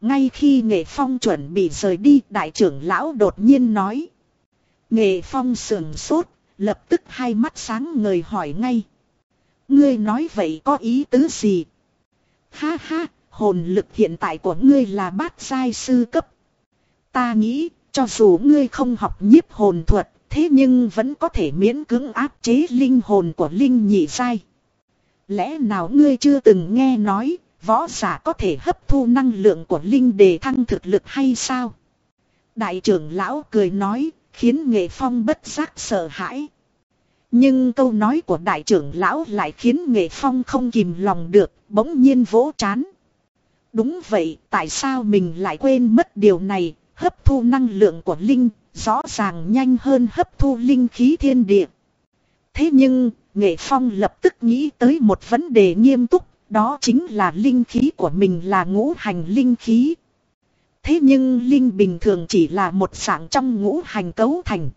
[SPEAKER 1] Ngay khi Nghệ Phong chuẩn bị rời đi, đại trưởng lão đột nhiên nói. Nghệ Phong sườn sốt, lập tức hai mắt sáng ngời hỏi ngay. Ngươi nói vậy có ý tứ gì? Ha ha, hồn lực hiện tại của ngươi là bát giai sư cấp. Ta nghĩ, cho dù ngươi không học nhiếp hồn thuật, Thế nhưng vẫn có thể miễn cưỡng áp chế linh hồn của Linh nhị sai. Lẽ nào ngươi chưa từng nghe nói, võ giả có thể hấp thu năng lượng của Linh để thăng thực lực hay sao? Đại trưởng lão cười nói, khiến nghệ phong bất giác sợ hãi. Nhưng câu nói của đại trưởng lão lại khiến nghệ phong không kìm lòng được, bỗng nhiên vỗ chán. Đúng vậy, tại sao mình lại quên mất điều này, hấp thu năng lượng của Linh, rõ ràng nhanh hơn hấp thu linh khí thiên địa. Thế nhưng, Nghệ Phong lập tức nghĩ tới một vấn đề nghiêm túc, đó chính là linh khí của mình là ngũ hành linh khí. Thế nhưng linh bình thường chỉ là một dạng trong ngũ hành cấu thành.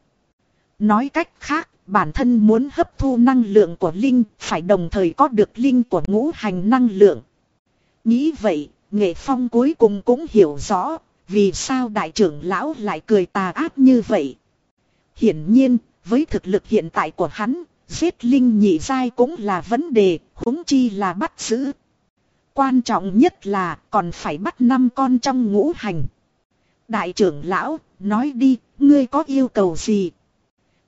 [SPEAKER 1] Nói cách khác, bản thân muốn hấp thu năng lượng của linh phải đồng thời có được linh của ngũ hành năng lượng. Nghĩ vậy, Nghệ Phong cuối cùng cũng hiểu rõ, vì sao đại trưởng lão lại cười tà ác như vậy. Hiển nhiên, với thực lực hiện tại của hắn, giết linh nhị giai cũng là vấn đề, huống chi là bắt giữ. Quan trọng nhất là còn phải bắt năm con trong ngũ hành. Đại trưởng lão, nói đi, ngươi có yêu cầu gì?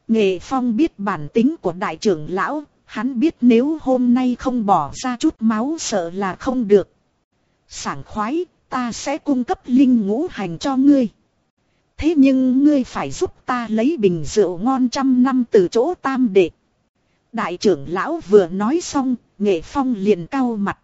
[SPEAKER 1] Nghệ Phong biết bản tính của đại trưởng lão, hắn biết nếu hôm nay không bỏ ra chút máu sợ là không được. Sảng khoái, ta sẽ cung cấp linh ngũ hành cho ngươi. Thế nhưng ngươi phải giúp ta lấy bình rượu ngon trăm năm từ chỗ tam đệ. Đại trưởng lão vừa nói xong, nghệ phong liền cau mặt.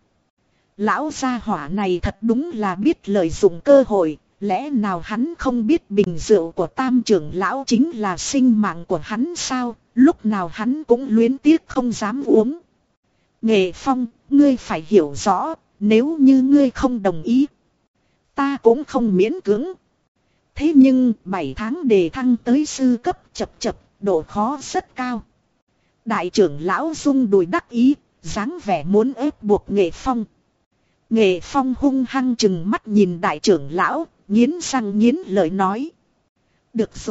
[SPEAKER 1] Lão gia hỏa này thật đúng là biết lợi dụng cơ hội, lẽ nào hắn không biết bình rượu của tam trưởng lão chính là sinh mạng của hắn sao, lúc nào hắn cũng luyến tiếc không dám uống. Nghệ phong, ngươi phải hiểu rõ, nếu như ngươi không đồng ý, ta cũng không miễn cưỡng. Thế nhưng 7 tháng đề thăng tới sư cấp chập chập, độ khó rất cao. Đại trưởng lão dung đùi đắc ý, dáng vẻ muốn ép buộc nghệ phong. Nghệ phong hung hăng chừng mắt nhìn đại trưởng lão, nghiến răng nghiến lời nói. Được rồi.